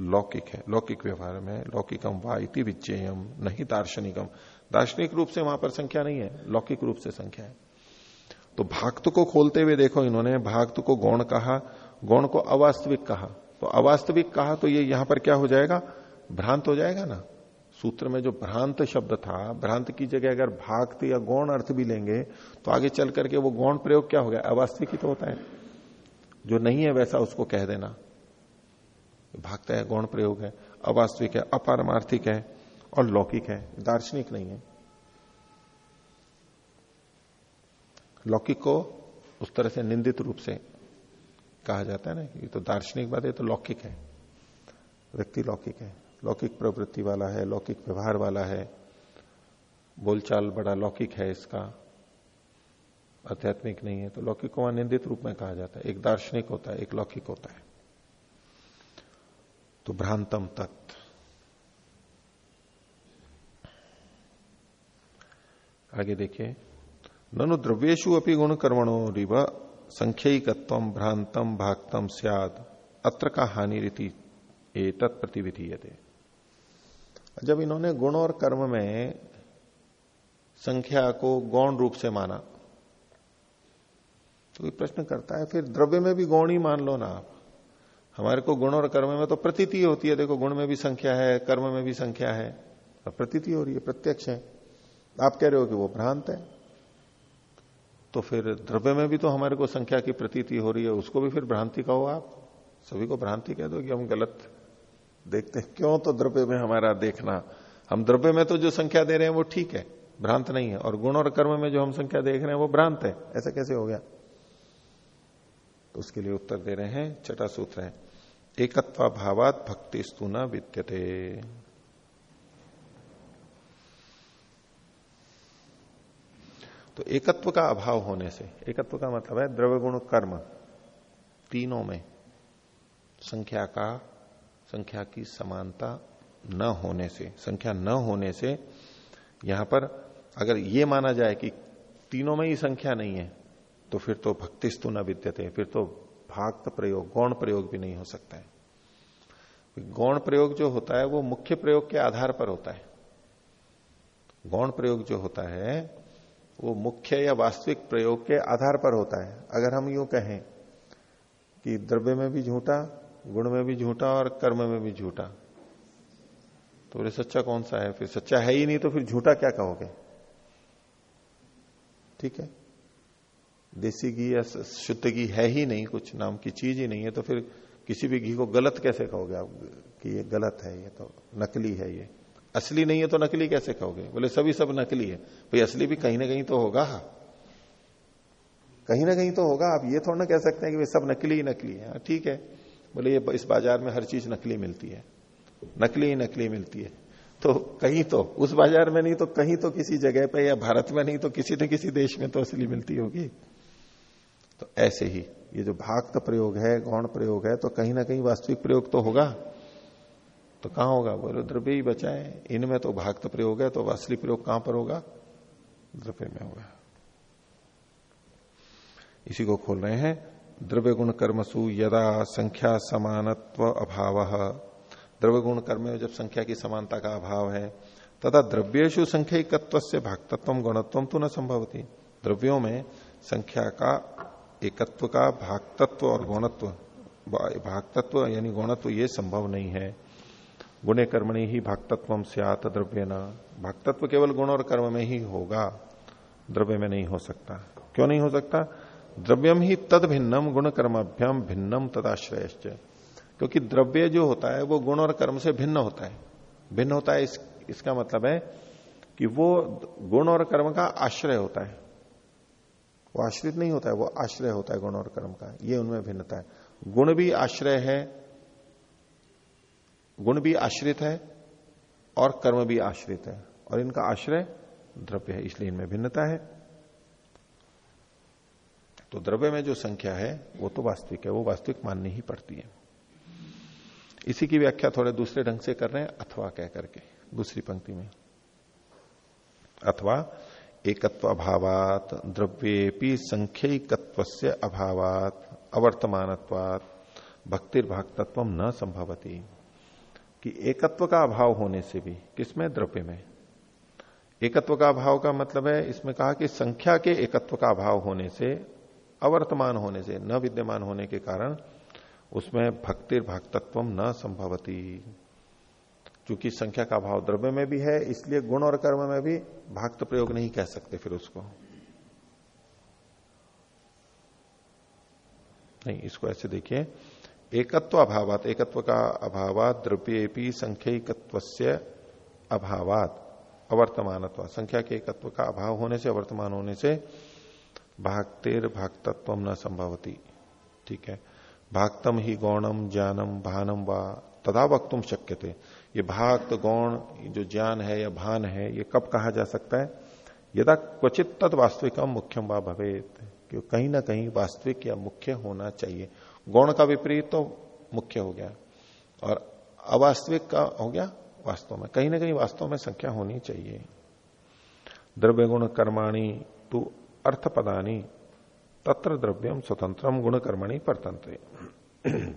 Speaker 1: लौकिक है। लौकिक व्यवहार में लौकिकम वाइति विचेयम नहीं दार्शनिकम। दार्शनिक रूप से वहाँ पर संख्या नहीं है, लौकिक रूप से संख्या है। तो भाक्त को खोलते हुए देखो इन्होंने, भाक्त को गौण कहा गौण को अवास्तविक कहा। तो अवास्तविक कहा तो ये यहाँ पर क्या हो जाएगा? भ्रांत हो जाएगा ना। सूत्र में जो भ्रांत शब्द था, भ्रांत की जगह अगर भागत या गौण अर्थ भी लेंगे तो आगे चल करके वो गौण प्रयोग क्या हो गया? अवास्तविक ही तो होता है। जो नहीं है वैसा उसको कह देना। भागता है, गौण प्रयोग है, अवास्तविक है, अपारमार्थिक है और लौकिक है। दार्शनिक नहीं है। लौकिक को उस तरह से निंदित रूप से कहा जाता है ना ये तो दार्शनिक बात है तो लौकिक है। व्यक्ति लौकिक है। लौकिक प्रवृत्ति वाला है, लौकिक व्यवहार वाला है। बोलचाल बड़ा लौकिक है इसका। आध्यात्मिक नहीं है तो लौकिक को वहाँ निंदित रूप में कहा जाता है। एक दार्शनिक होता है, एक लौकिक होता है। तो भ्रांतम तत्व आगे देखिए। ननु द्रव्येशु अपनी गुण कर्मणों रिव संख्यकत्व भ्रांतम भागतम सियाद। अत्र का हानि रीति ए तत्प्रतिविधि जब इन्होंने गुण और कर्म में संख्या को गौण रूप से माना तो प्रश्न करता है, फिर द्रव्य में भी गौण ही मान लो ना आप। हमारे को गुण और कर्म में तो प्रतीति होती है, देखो गुण में भी संख्या है, कर्म में भी संख्या है प्रतीति हो रही है, प्रत्यक्ष है। आप कह रहे हो कि वो भ्रांत है। तो फिर द्रव्य में भी तो हमारे को संख्या की प्रतीति हो रही है, उसको भी फिर भ्रांति कहो आप। सभी को भ्रांति कह दो कि हम गलत देखते हैं। क्यों तो द्रव्य में हमारा देखना? हम द्रव्य में तो जो संख्या दे रहे हैं वो ठीक है, भ्रांत नहीं है। और गुण और कर्म में जो हम संख्या देख रहे हैं वो भ्रांत है। ऐसा कैसे हो गया? तो उसके लिए उत्तर दे रहे हैं, छठा सूत्र है एकत्वा भावात भक्ति स्तूना विद्यते। तो एकत्व का अभाव होने से, एकत्व का मतलब है द्रव्य गुण कर्म, तीनों में संख्या का, संख्या की समानता न होने से, संख्या न होने से यहाँ पर अगर ये माना जाए कि तीनों में ही संख्या नहीं है तो फिर तो भक्तिस्तु न विद्यते, फिर तो भाग प्रयोग, गौण प्रयोग भी नहीं हो सकता है। गौण प्रयोग जो होता है, वो मुख्य प्रयोग के आधार पर होता है। गौण प्रयोग जो होता है वो मुख्य या वास्तविक प्रयोग के आधार पर होता है। अगर हम यूँ कहें कि द्रव्य में भी झूठा, गुण में भी झूठा और कर्म में भी झूठा तो बोले, सच्चा कौन सा है? फिर, सच्चा है ही नहीं तो फिर झूठा क्या कहोगे? ठीक है? देसी घी या शुद्ध घी है ही नहीं, कुछ नाम की चीज़ ही नहीं है तो फिर किसी भी घी को गलत कैसे कहोगे आप? कि ये गलत है, ये तो नकली है ये। असली नहीं है तो नकली कैसे कहोगे? बोले सभी सब नकली है। भाई असली भी कहीं ना कहीं तो होगा। कहीं ना कहीं तो होगा। आप ये थोड़ा ना कह सकते हैं कि सब नकली ही नकली है। हाँ, ठीक है। बोले ये इस बाज़ार में हर चीज़ नकली मिलती है। नकली ही नकली मिलती है। तो कहीं तो उस बाज़ार में नहीं तो कहीं तो किसी जगह पे या भारत में नहीं तो किसी न किसी देश में तो असली मिलती होगी। तो ऐसे ही ये जो भाग प्रयोग है गौण प्रयोग है तो कहीं ना कहीं वास्तविक प्रयोग तो होगा। तो कहाँ होगा? बोलो द्रव्य ही बचा है। इनमें तो भाग प्रयोग है तो असली प्रयोग कहाँ पर होगा? द्रव्य में होगा। इसी को खोल रहे हैं। द्रव्य गुण कर्मसु यदा संख्या समानत्व अभाव। द्रव्य गुण कर्म में जब संख्या की समानता का अभाव है तथा द्रव्येशु संख्या से भागतत्व गुणत्व तो न संभवती। द्रव्यों में संख्या का एकत्व का भागतत्व और गौणत्व, भागतत्व यानी गौणत्व ये संभव नहीं है। गुणे कर्मणि ही भागतत्व सियात द्रव्य न भागतत्व केवल गुण और कर्म में ही होगा द्रव्य में नहीं हो सकता। क्यों नहीं हो सकता? द्रव्यम ही तद भिन्नम गुण कर्माभ्याम भिन्नम तदाश्रय क्योंकि द्रव्य जो होता है वो गुण और कर्म से भिन्न होता है। भिन्न होता है इस, इसका मतलब है कि वो गुण और कर्म का आश्रय होता है। वो आश्रित नहीं होता है वो आश्रय होता है गुण और कर्म का। ये उनमें भिन्नता है। गुण भी आश्रय है गुण भी आश्रित है और कर्म भी आश्रित है और इनका आश्रय द्रव्य है, इसलिए इनमें भिन्नता है। तो द्रव्य में जो संख्या है, वो तो वास्तविक है, वो वास्तविक माननी ही पड़ती है। इसी की व्याख्या थोड़े दूसरे ढंग से कर रहे हैं, अथवा कह करके, दूसरी पंक्ति में। अथवा एकत्व अभावात द्रव्येपी संख्यकत्व से अभावात, अवर्तमानत्वात भक्तिर्भागतत्व न संभवती। कि एकत्व का अभाव होने से भी, किसमें? द्रव्य में। एकत्व का अभाव का मतलब है, इसमें कहा कि संख्या के एकत्व का अभाव होने से, अवर्तमान होने से, न विद्यमान होने के कारण, उसमें भक्तिर्भागतत्व न संभवती। क्योंकि संख्या का भाव द्रव्य में भी है, इसलिए गुण और कर्म में भी भाग प्रयोग नहीं कह सकते फिर उसको। नहीं, इसको ऐसे देखिए एकत्व अभावात एकत्व का अभावात द्रव्येपी संख्यकत्व अभावात अवर्तमान संख्या के एकत्व का अभाव होने से, अवर्तमान होने से भागतेर भागतत्व न संभवती। ठीक है? भागतम ही गौणम, ज्ञानम, भानम व तदा वक्तुम शक्य थे ये भाग गौण, जो ज्ञान है या भान है, ये कब कहा जा सकता है? यदा क्वचित तद वास्तविकम मुख्यम व भवेत, कि कहीं ना कहीं वास्तविक या मुख्य होना चाहिए। गौण का विपरीत तो मुख्य हो गया। और अवास्तविक का हो गया वास्तव में। कहीं ना कहीं वास्तव में संख्या होनी चाहिए। द्रव्य गुण कर्माणी तू अर्थ पदानी, तत्र द्रव्यम स्वतंत्रम गुण कर्मणि परतंत्र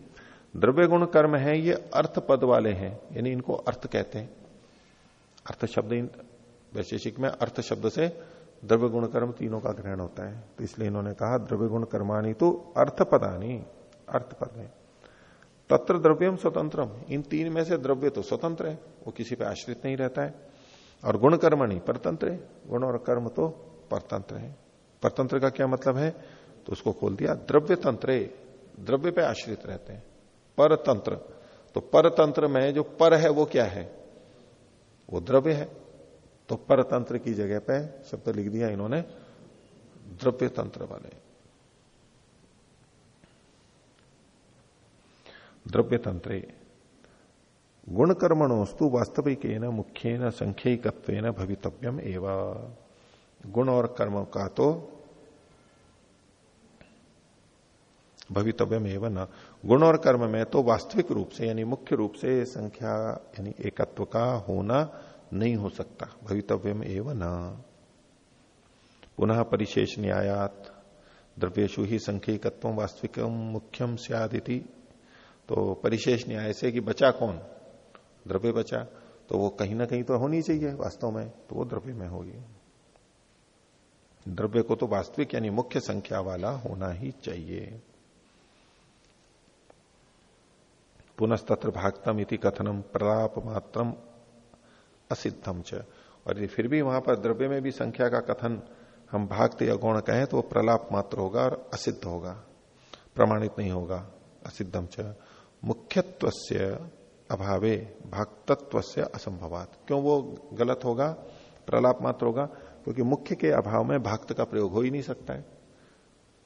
Speaker 1: द्रव्य गुण कर्म है, ये अर्थ पद वाले हैं, यानी इनको अर्थ कहते हैं। अर्थ शब्द वैशेषिक में अर्थ शब्द से द्रव्य गुण कर्म तीनों का ग्रहण होता है। तो इसलिए इन्होंने कहा, द्रव्य गुण कर्माणी तो अर्थ पदानी। अर्थ पद है तत्र द्रव्यम स्वतंत्रम। इन तीन में से द्रव्य तो स्वतंत्र है, वो किसी पे आश्रित नहीं रहता है। और गुण कर्म नहीं परतंत्र है, गुण और कर्म तो परतंत्र है। परतंत्र का क्या मतलब है? तो उसको खोल दिया द्रव्य तंत्र द्रव्य पे आश्रित रहते हैं। परतंत्र। तो परतंत्र में जो पर है, वो क्या है? वो द्रव्य है। तो परतंत्र की जगह पे शब्द लिख दिया इन्होंने द्रव्य तंत्र वाले। द्रव्य तंत्र गुण कर्मणोस्तु वास्तविक मुख्य न संख्यकत्व भवितव्यम एवं। गुण और कर्म का तो भवितव्यम एवं न। गुण और कर्म में तो वास्तविक रूप से, यानी मुख्य रूप से संख्या, यानी एकत्व का होना नहीं हो सकता। भवितव्यम एवं न। पुनः परिशेष न्यायात द्रव्यशु ही संख्यकत्व वास्तविक मुख्यम सियादिति। तो परिशेष न्याय से कि बचा कौन? द्रव्य बचा तो वो कहीं ना कहीं तो होनी चाहिए वास्तव में तो वो द्रव्य में होगी। द्रव्य को तो वास्तविक यानी मुख्य संख्या वाला होना ही चाहिए। पुनस्तत्र भागतम इति कथनम प्रलाप मात्रम असिद्धम च। और ये फिर भी वहाँ पर द्रव्य में भी संख्या का कथन हम भागत या गौण कहें तो वो प्रलाप मात्र होगा और असिद्ध होगा। प्रमाणित नहीं होगा, असिद्धम च। मुख्यत्व से अभावे भक्तत्व से असंभवात। क्यों वो गलत होगा? प्रलाप मात्र होगा, क्योंकि मुख्य के अभाव में भक्त का प्रयोग हो ही नहीं सकता है।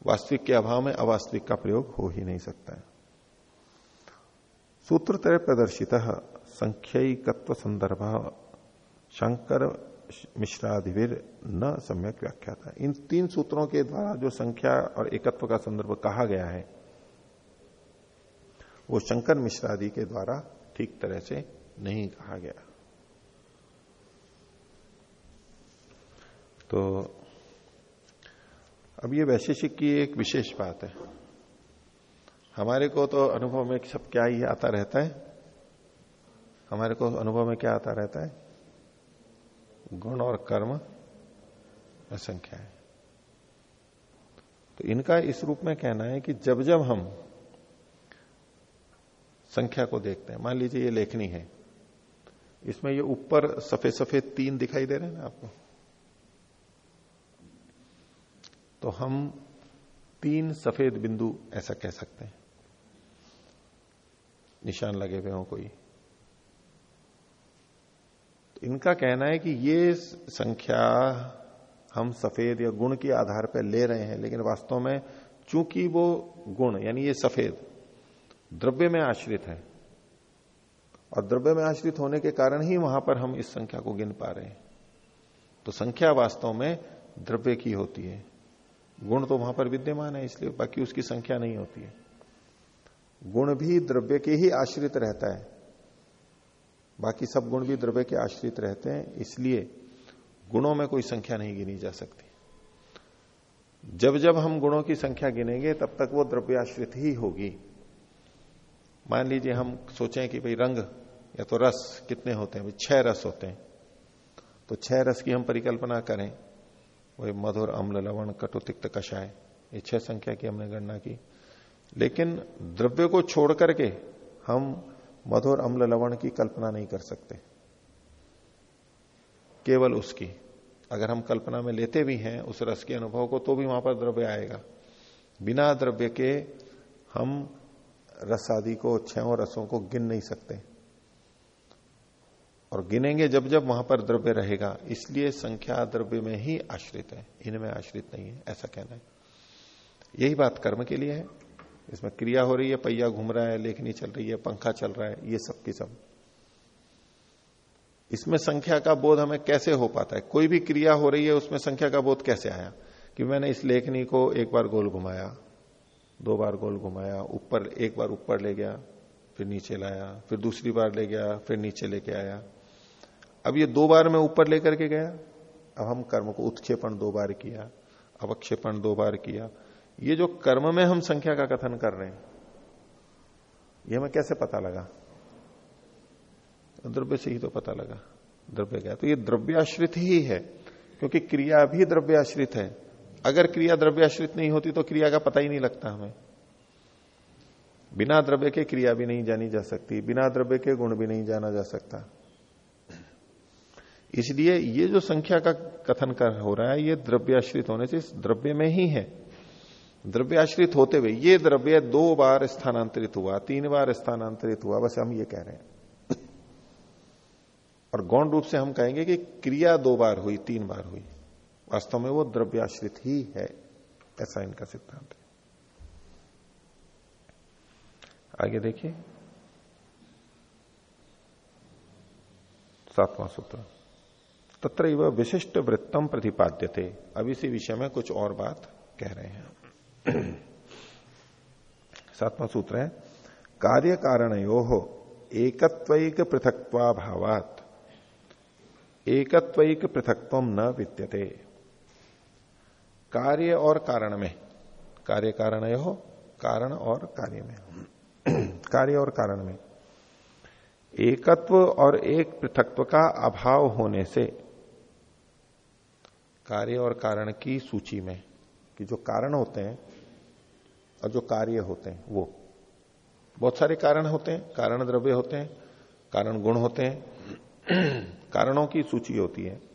Speaker 1: वास्तविक के अभाव में अवास्तविक का प्रयोग हो ही नहीं सकता है। सूत्र तरह प्रदर्शित संख्यकत्व संदर्भ, शंकर मिश्राधिवीर न सम्यक व्याख्या इन तीन सूत्रों के द्वारा जो संख्या और एकत्व का संदर्भ कहा गया है वो शंकर मिश्रादि के द्वारा ठीक तरह से नहीं कहा गया। तो अब ये वैशेषिक की एक विशेष बात है। हमारे को तो अनुभव में सब क्या ही आता रहता है? हमारे को अनुभव में क्या आता रहता है? गुण और कर्म असंख्या है। तो इनका इस रूप में कहना है कि जब जब हम संख्या को देखते हैं। मान लीजिए ये लेखनी है। इसमें ये ऊपर सफ़ेद सफ़ेद तीन दिखाई दे रहे हैं ना आपको? तो हम तीन सफ़ेद बिंदु ऐसा कह सकते हैं। निशान लगे हुए हो कोई। तो इनका कहना है कि ये संख्या हम सफ़ेद या गुण के आधार पर ले रहे हैं, लेकिन वास्तव में चूँकि वो गुण, यानी ये सफ़ेद द्रव्य में आश्रित है। और द्रव्य में आश्रित होने के कारण ही वहाँ पर हम इस संख्या को गिन पा रहे हैं। तो संख्या वास्तव में द्रव्य की होती है। गुण तो वहाँ पर विद्यमान है, इसलिए बाकी उसकी संख्या नहीं होती है। गुण भी द्रव्य के ही आश्रित रहता है। बाकी सब गुण भी द्रव्य के आश्रित रहते हैं, इसलिए गुणों में कोई संख्या नहीं गिनी जा सकती। जब जब हम गुणों की संख्या गिनेंगे, तब तक वो द्रव्याश्रित ही होगी। मान लीजिए हम सोचें कि भाई रंग या तो रस कितने होते हैं? भाई छह रस होते हैं। तो छह रस की हम परिकल्पना करें। वही मधुर अम्ल, लवण कटुतिक्त कषाय, ये छह संख्या की हमने गणना की। लेकिन द्रव्य को छोड़ करके हम मधुर अम्ल, लवण की कल्पना नहीं कर सकते। केवल उसकी। अगर हम कल्पना में लेते भी हैं उस रस के अनुभव को तो भी वहाँ पर द्रव्य आएगा। बिना द्रव्य के हम रस आदि को छो रसों को गिन नहीं सकते। और गिनेंगे जब जब वहाँ पर द्रव्य रहेगा, इसलिए संख्या द्रव्य में ही आश्रित है। इनमें आश्रित नहीं है, ऐसा कहना है। यही बात कर्म के लिए है। इसमें क्रिया हो रही है, पहिया घूम रहा है, लेखनी चल रही है, पंखा चल रहा है, ये सब की सब। इसमें संख्या का बोध हमें कैसे हो पाता है? कोई भी क्रिया हो रही है, उसमें संख्या का बोध कैसे आया? कि मैंने इस लेखनी को एक बार गोल घुमाया दो बार गोल घुमाया, ऊपर, एक बार ऊपर ले गया, फिर नीचे लाया, फिर दूसरी बार ले गया, फिर नीचे लेके आया। अब ये दो बार मैं ऊपर लेकर के गया, अब हम कर्म को उत्क्षेपण दो बार किया, अवक्षेपण दो बार किया। ये जो कर्म में हम संख्या का कथन कर रहे हैं, ये हमें कैसे पता लगा? द्रव्य से ही तो पता लगा, द्रव्य क्या तो ये द्रव्याश्रित ही है, क्योंकि क्रिया भी द्रव्याश्रित है। अगर क्रिया द्रव्याश्रित नहीं होती तो क्रिया का पता ही नहीं लगता हमें। बिना द्रव्य के क्रिया भी नहीं जानी जा सकती, बिना द्रव्य के गुण भी नहीं जाना जा सकता। इसलिए ये जो संख्या का कथन कर हो रहा है, ये द्रव्याश्रित होने से द्रव्य में ही है। द्रव्याश्रित होते हुए ये द्रव्य दो बार स्थानांतरित हुआ, तीन बार स्थानांतरित हुआ, बस हम ये कह रहे हैं। और गौण रूप से हम कहेंगे कि क्रिया दो बार हुई, तीन बार हुई। वास्तव में वो द्रव्याश्रित ही है, ऐसा इनका सिद्धांत है। आगे देखिए। सातवां सूत्र। तत्र विशिष्ट वृत्तम प्रतिपाद्य थे अब इसी विषय में कुछ और बात कह रहे हैं। सातवां सूत्र है कार्य कारण हो एकत्वैक पृथक्वाभावात एकत्वैक पृथकत्व न विद्यते। कार्य और कारण में। कार्य कारण हो, कारण और कार्य में। कार्य और कारण में। एकत्व और एक पृथकत्व का अभाव होने से कार्य और कारण की सूची में कि जो कारण होते हैं और जो कार्य होते हैं, वो। बहुत सारे कारण होते हैं, कारण द्रव्य होते हैं, कारण गुण होते हैं। कारणों की सूची होती है।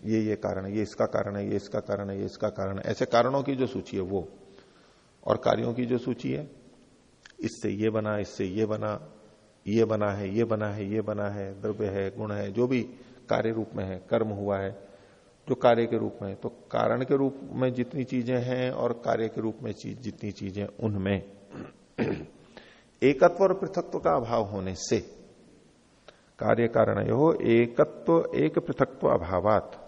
Speaker 1: ये ये कारण है, ये इसका कारण है, ये इसका कारण है, ये इसका कारण है। ऐसे कारणों की जो सूची है वो, और कार्यों की जो सूची है, इससे ये बना, इससे ये बना ये बना है, ये बना है, ये बना है, द्रव्य है, गुण है, जो भी कार्य रूप में है, कर्म हुआ है, जो कार्य के रूप में तो कारण के रूप में जितनी चीज़ें हैं और कार्य के रूप में चीज़, जितनी चीज़ें उनमें। एकत्व और पृथकत्व का अभाव होने से, कार्य कारण यो एकत्व, एक पृथकत्व अभावात।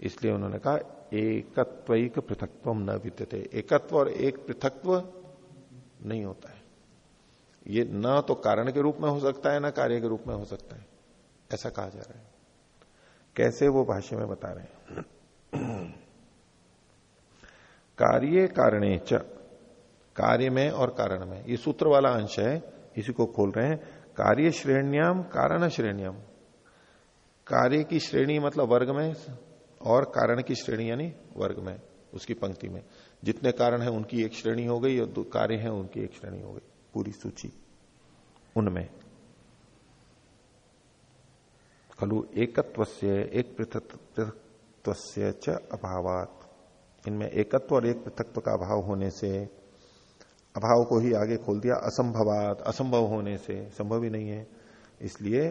Speaker 1: इसलिए उन्होंने कहा एकत्व पृथकत्व न विद्यते। एकत्व और एक पृथकत्व नहीं होता है। ये न तो कारण के रूप में हो सकता है, ना कार्य के रूप में हो सकता है। ऐसा कहा जा रहा है। कैसे वो भाष्य में बता रहे हैं? कार्य कारणे च, कार्य में और कारण में। ये सूत्र वाला अंश है, इसी को खोल रहे हैं। कार्य श्रेण्याम, कारण श्रेणियम। कार्य की श्रेणी मतलब वर्ग में और कारण की श्रेणी यानी वर्ग में, उसकी पंक्ति में। जितने कारण हैं, उनकी एक श्रेणी हो गई और कार्य हैं, उनकी एक श्रेणी हो गई। पूरी सूची उनमें। खलु एकत्व से एक पृथकत्व च अभावात। इनमें एकत्व और एक पृथकत्व का अभाव होने से, अभाव को ही आगे खोल दिया, असंभवात, असंभव होने से संभव ही नहीं है। इसलिए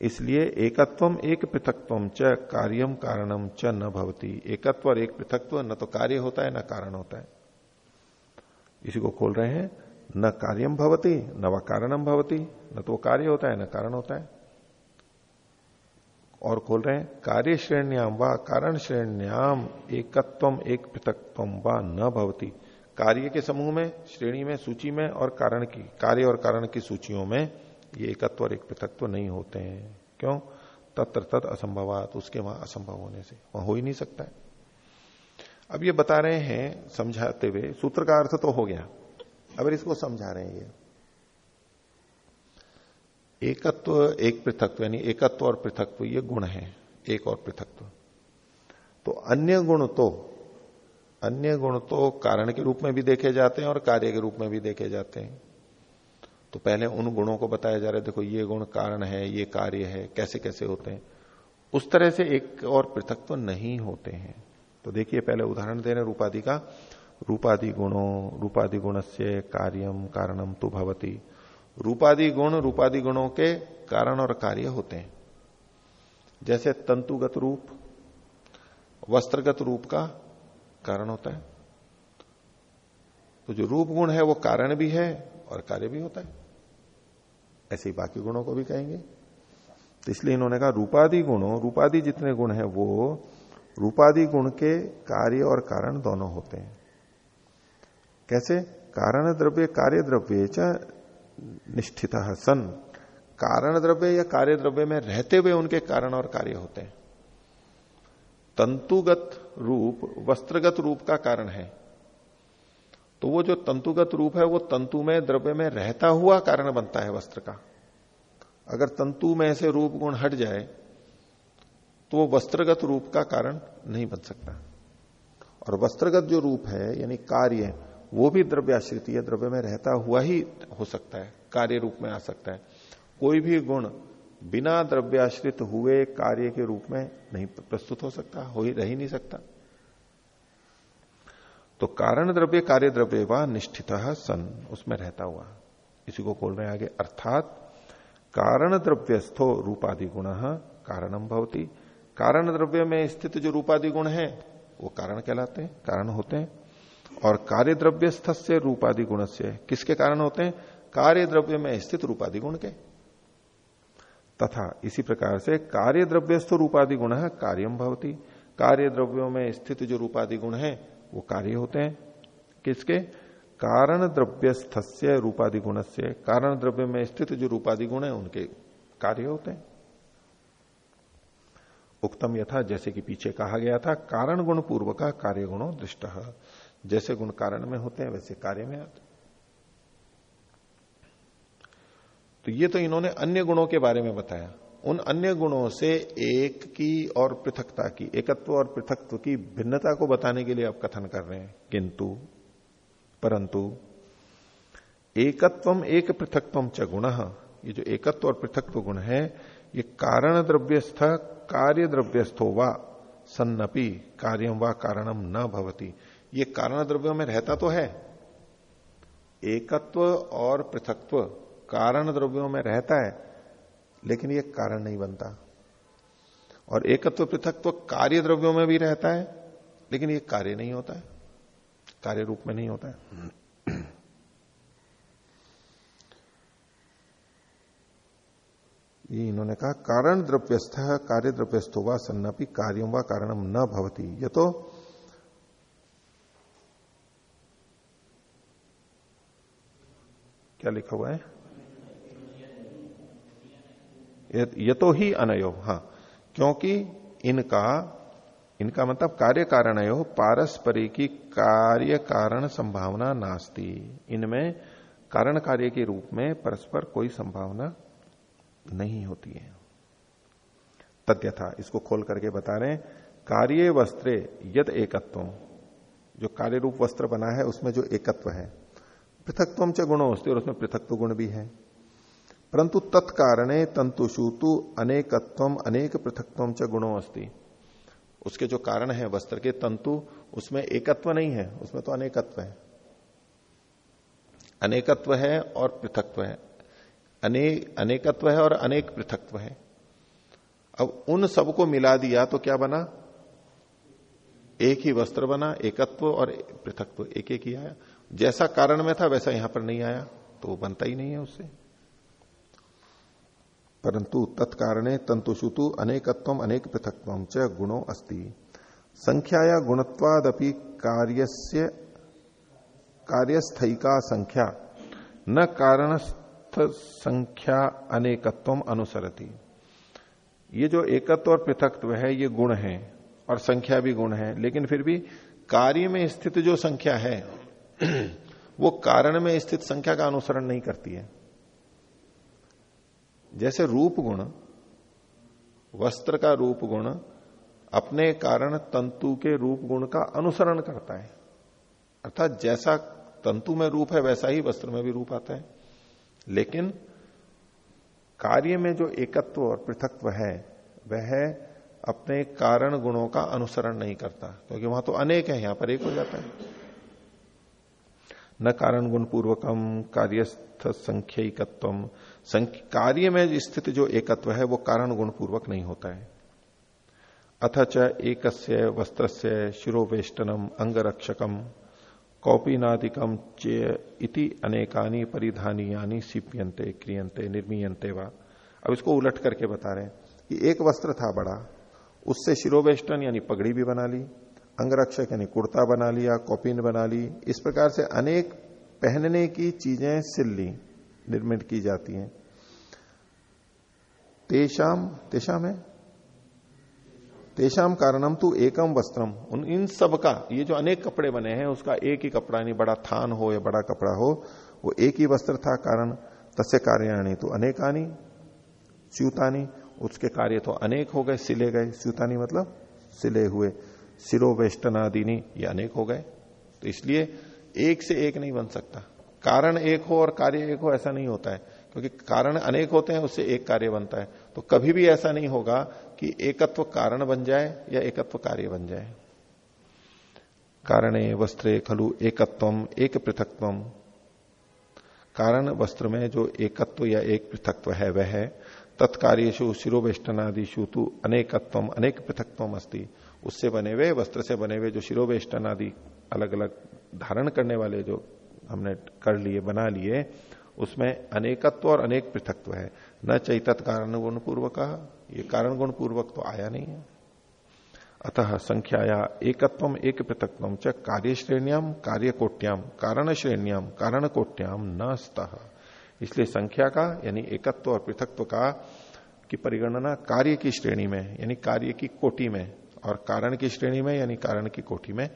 Speaker 1: इसलिए एकत्वम एक पृथकत्व च कार्यम कारणम च न भवती। एकत्व और एक पृथकत्व न तो कार्य होता है, न कारण होता है। इसी को खोल रहे हैं, न कार्यम भवती, न व कारणम भवती, न तो कार्य होता है, न कारण होता है। और खोल रहे हैं कार्य श्रेण्याम व कारण श्रेण्याम एकत्वम एक पृथकत्व व न भवती। कार्य के समूह में, श्रेणी में, सूची में और कारण की, कार्य और कारण की सूचियों में ये एकत्व और एक पृथकत्व नहीं होते हैं। क्यों? तत्र तत् असंभवात, उसके वहाँ असंभव होने से। वहाँ हो ही नहीं सकता है। अब ये बता रहे हैं समझाते हुए, सूत्र का अर्थ तो हो गया। अब इसको समझा रहे हैं ये। एकत्व एक पृथकत्व यानी एकत्व और पृथकत्व, ये गुण है। एक और पृथकत्व। तो अन्य गुण तो अन्य गुण तो कारण के रूप में भी देखे जाते हैं और कार्य के रूप में भी देखे जाते हैं। तो पहले उन गुणों को बताया जा रहा है, देखो ये गुण कारण है, ये कार्य है, कैसे कैसे होते हैं। उस तरह से एक और पृथक तो नहीं होते हैं। तो देखिए, पहले उदाहरण दे रहे रूपादि का। रूपादि गुणों, रूपादि गुण से कार्यम कारणम तो भवती। रूपादि गुण रूपादि गुणों के कारण और कार्य होते हैं। जैसे तंतुगत रूप, वस्त्रगत रूप का कारण होता है। तो जो रूप गुण है, वो कारण भी है और कार्य भी होता है। ऐसे ही बाकी गुणों को भी कहेंगे। तो इसलिए इन्होंने कहा, रूपादि गुणों, रूपादि जितने गुण हैं वो, रूपादि गुण के कार्य और कारण दोनों होते हैं। कैसे? कारण द्रव्य, कार्य द्रव्य च निष्ठित सन। कारण द्रव्य या कार्य द्रव्य में रहते हुए उनके कारण और कार्य होते हैं। तंतुगत रूप, वस्त्रगत रूप का कारण है। तो वो जो तंतुगत रूप है, वो तंतु में, द्रव्य में रहता हुआ कारण बनता है वस्त्र का। अगर तंतु में से रूप गुण हट जाए तो वो वस्त्रगत रूप का कारण नहीं बन सकता। और वस्त्रगत जो रूप है, यानी कार्य, वो भी द्रव्याश्रित है द्रव्य में रहता हुआ ही हो सकता है, कार्य रूप में आ सकता है। कोई भी गुण बिना द्रव्याश्रित हुए कार्य के रूप में नहीं प्रस्तुत हो सकता, हो ही रह नहीं सकता। तो कारण द्रव्य कार्य द्रव्य व निष्ठित सन, उसमें रहता हुआ। इसी को बोल रहे हैं आगे, अर्थात कारण द्रव्यस्थो रूपादि गुण कारणम भवती। कारण द्रव्य में स्थित जो रूपादि गुण है, वो कारण कहलाते हैं, कारण होते हैं। और कार्य द्रव्यस्थ से रूपादि गुण से किसके कारण होते हैं? कार्य द्रव्य में स्थित रूपादि गुण के। तथा इसी प्रकार से कार्य द्रव्यस्थ रूपादि गुण कार्यम भवती। कार्य द्रव्यों में स्थित जो रूपादि गुण है वो कार्य होते हैं। किसके? कारण द्रव्यस्थ रूपादि गुण से कारण द्रव्य में स्थित जो रूपादि गुण है, उनके कार्य होते हैं। उक्तम यथा, जैसे कि पीछे कहा गया था, कारण गुण पूर्व का कार्य गुणों दृष्ट। जैसे गुण कारण में होते हैं, वैसे कार्य में आते तो ये तो इन्होंने अन्य गुणों के बारे में बताया। उन अन्य गुणों से एक की और पृथकता की, एकत्व और पृथकत्व की भिन्नता को बताने के लिए आप कथन कर रहे हैं। किंतु, परंतु, एकत्वम एक पृथकत्वम च गुण, ये जो एकत्व और पृथकत्व गुण है, ये कारण द्रव्यस्थ, कार्य द्रव्यस्थो व, सन्नपि कार्यम व कारणम न भवती। ये कारण द्रव्यों में रहता तो है। एकत्व और पृथकत्व कारण द्रव्यों में रहता है। लेकिन ये कारण नहीं बनता। और एकत्व पृथकत्व कार्य द्रव्यों में भी रहता है, लेकिन ये कार्य नहीं होता है। कार्य रूप में नहीं होता है। ये इन्होंने कहा, कारण द्रव्यस्थ कार्य द्रव्यस्थो व सन्नपि कार्यों व कारणम न भवती। ये तो क्या लिखा हुआ है? ये तो ही अनयो हाँ। क्योंकि इनका इनका मतलब कार्य कारण पारस्परिक कार्य कारण संभावना नास्ती। इनमें कारण कार्य के रूप में परस्पर कोई संभावना नहीं होती है। तथ्यथा इसको खोल करके बता रहे कार्य वस्त्रे यद एकत्व, जो कार्य रूप वस्त्र बना है, उसमें जो एकत्व है, पृथकत्व च गुणों और उसमें पृथकत्व गुण भी है। परंतु तत्कारणे तंतुषुतु अनेकत्व, अनेक पृथकत्व च गुणों अस्ति। उसके जो कारण है वस्त्र के तंतु, उसमें एकत्व नहीं है, उसमें तो अनेकत्व है। अनेकत्व है और पृथकत्व है। अनेक अनेकत्व है और अनेक पृथकत्व है। अब उन सबको मिला दिया तो क्या बना? एक ही वस्त्र बना, एकत्व और पृथकत्व एक एक ही आया। जैसा कारण में था वैसा यहाँ पर नहीं आया तो वो बनता ही नहीं है उससे। परंतु तत्कारणे तंतुषुतु अनेकत्व अनेक पृथकत्व च गुणों अस्ति। संख्याया गुणत्वादपि कार्यस्य कार्यस्थयिका संख्या न कारणस्थ संख्या अनेकत्व अनुसरती। ये जो एकत्व और पृथकत्व है, ये गुण है, और संख्या भी गुण है, लेकिन फिर भी कार्य में स्थित जो संख्या है, वो कारण में स्थित संख्या का अनुसरण नहीं करती है। जैसे रूप गुण, वस्त्र का रूप गुण अपने कारण तंतु के रूप गुण का अनुसरण करता है। अर्थात जैसा तंतु में रूप है, वैसा ही वस्त्र में भी रूप आता है। लेकिन कार्य में जो एकत्व और पृथक्व है, वह अपने कारण गुणों का अनुसरण नहीं करता, क्योंकि वहाँ तो अनेक है, यहाँ पर एक हो जाता है। न कारण गुण पूर्वकम, कार्यस्थ संख्यकत्व कार्य में स्थित जो एकत्व है, वो कारण गुण पूर्वक नहीं होता है। अथच एक वस्त्र से शिरोवेष्टनम, अंगरक्षकम, कौपीनादिकम चे इति अनेकानी परिधानी यानी सीपियंते क्रियंते निर्मीयंते वा। अब इसको उलट करके बता रहे हैं कि एक वस्त्र था बड़ा, उससे शिरोवेष्टन यानी पगड़ी भी बना ली, अंगरक्षक यानी कुर्ता बना लिया, कॉपिन बना ली। इस प्रकार से अनेक पहनने की चीज़ें सिल ली। निर्मित की जाती हैं। तेषाम तेषाम है तेषाम कारणम तू एकम वस्त्रम उन, इन सब का, ये जो अनेक कपड़े बने हैं, उसका एक ही कपड़ा नहीं बड़ा थान हो या बड़ा कपड़ा हो, वो एक ही वस्त्र था कारण तस्य कार्याणी तो अनेकानी, स्यूतानी, उसके कार्य तो अनेक हो गए, सिले गए। स्यूतानी मतलब सिले हुए सिरो वेष्टनादिनी ये अनेक हो गए। तो इसलिए एक से एक नहीं बन सकता। कारण एक हो और कार्य एक हो, ऐसा नहीं होता है। क्योंकि कारण अनेक होते हैं, उससे एक कार्य बनता है। तो कभी भी ऐसा नहीं होगा कि एकत्व कारण बन जाए या एकत्व कार्य बन जाए। कारणे वस्त्रे खलु एकत्वम, एक पृथकत्वम। कारण वस्त्र में जो एकत्व या एक पृथकत्व है, वह है। तत्कार्यशु शिरोवेष्टनादिशु तु अनेकत्व अनेक पृथकत्व अस्ती। उससे बने हुए, वस्त्र से बने हुए जो शिरोवेष्टनादि अलग अलग धारण करने वाले जो हमने कर लिए, बना लिए, उसमें अनेकत्व और अनेक पृथकत्व है। न चैतत कारण गुण पूर्वक ये कारण गुण पूर्वक तो आया नहीं है। अतः संख्याया एकत्व एक पृथकत्व च कार्य श्रेणियाम कार्य कोट्याम कारण श्रेणियाम कारण कोट्याम न स्तः इसलिए संख्या का, यानी एकत्व और पृथकत्व का, की परिगणना कार्य की श्रेणी में, यानी कार्य की कोटि में, और कारण की श्रेणी में, यानी कारण की कोटि में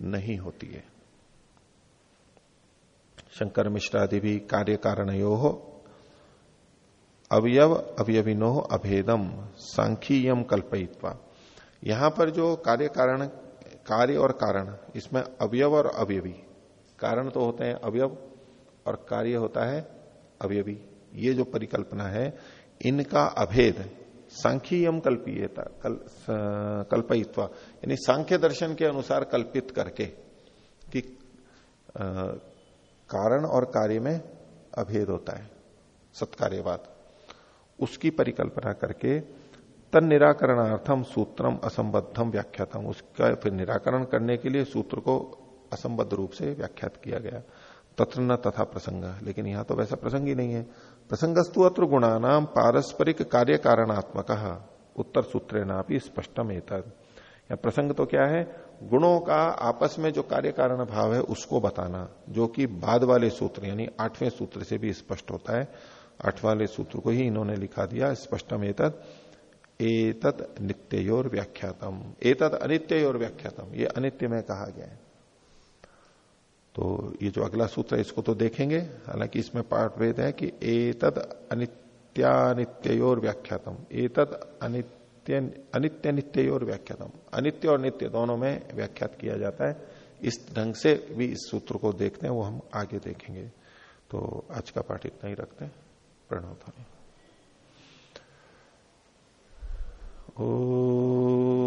Speaker 1: नहीं होती है। शंकर मिश्रादि भी कार्य कारण यो हो अवयव अवयविनो अभेदम सांख्यम कल्पयित्वा। यहाँ पर जो कार्य कारण कार्य और कारण इसमें अवयव और अवयवी। कारण तो होते हैं अवयव और कार्य होता है अवयवी। ये जो परिकल्पना है इनका अभेद सांख्यम कल्पियता कल, कल्पयित्वा यानी सांख्य दर्शन के अनुसार कल्पित करके कि कारण और कार्य में अभेद होता है, सत्कार्यवाद। उसकी परिकल्पना करके तन निराकरणार्थम सूत्रम असंबद्धम व्याख्यातम, उसका फिर निराकरण करने के लिए सूत्र को असंबद्ध रूप से व्याख्यात किया गया। तत्र न तथा प्रसंग, लेकिन यहाँ तो वैसा प्रसंग ही नहीं है। प्रसंगस्तु अत्र गुणानाम पारस्परिक कार्य कारणात्मक उत्तर सूत्र नापी स्पष्टम एतद प्रसंग तो क्या है? गुणों का आपस में जो कार्य कारण भाव है, उसको बताना, जो कि बाद वाले सूत्र, यानी आठवें सूत्र से भी स्पष्ट होता है। आठ वाले सूत्र को ही इन्होंने लिखा दिया, स्पष्टम एतद एतत नित्योर व्याख्यातम। एतद अनित्योर व्याख्यातम, ये अनित्य में कहा गया है। तो ये जो अगला सूत्र है, इसको तो देखेंगे, हालाँकि इसमें पाठ वेद है कि एतद अनित्यानित्योर व्याख्यातम। एतद अनित्य अनित्य नित्य और व्याख्यातम अनित्य और नित्य दोनों में व्याख्यात किया जाता है। इस ढंग से भी इस सूत्र को देखते हैं, वो हम आगे देखेंगे। तो आज का पाठ इतना ही रखते हैं। प्रणव ओ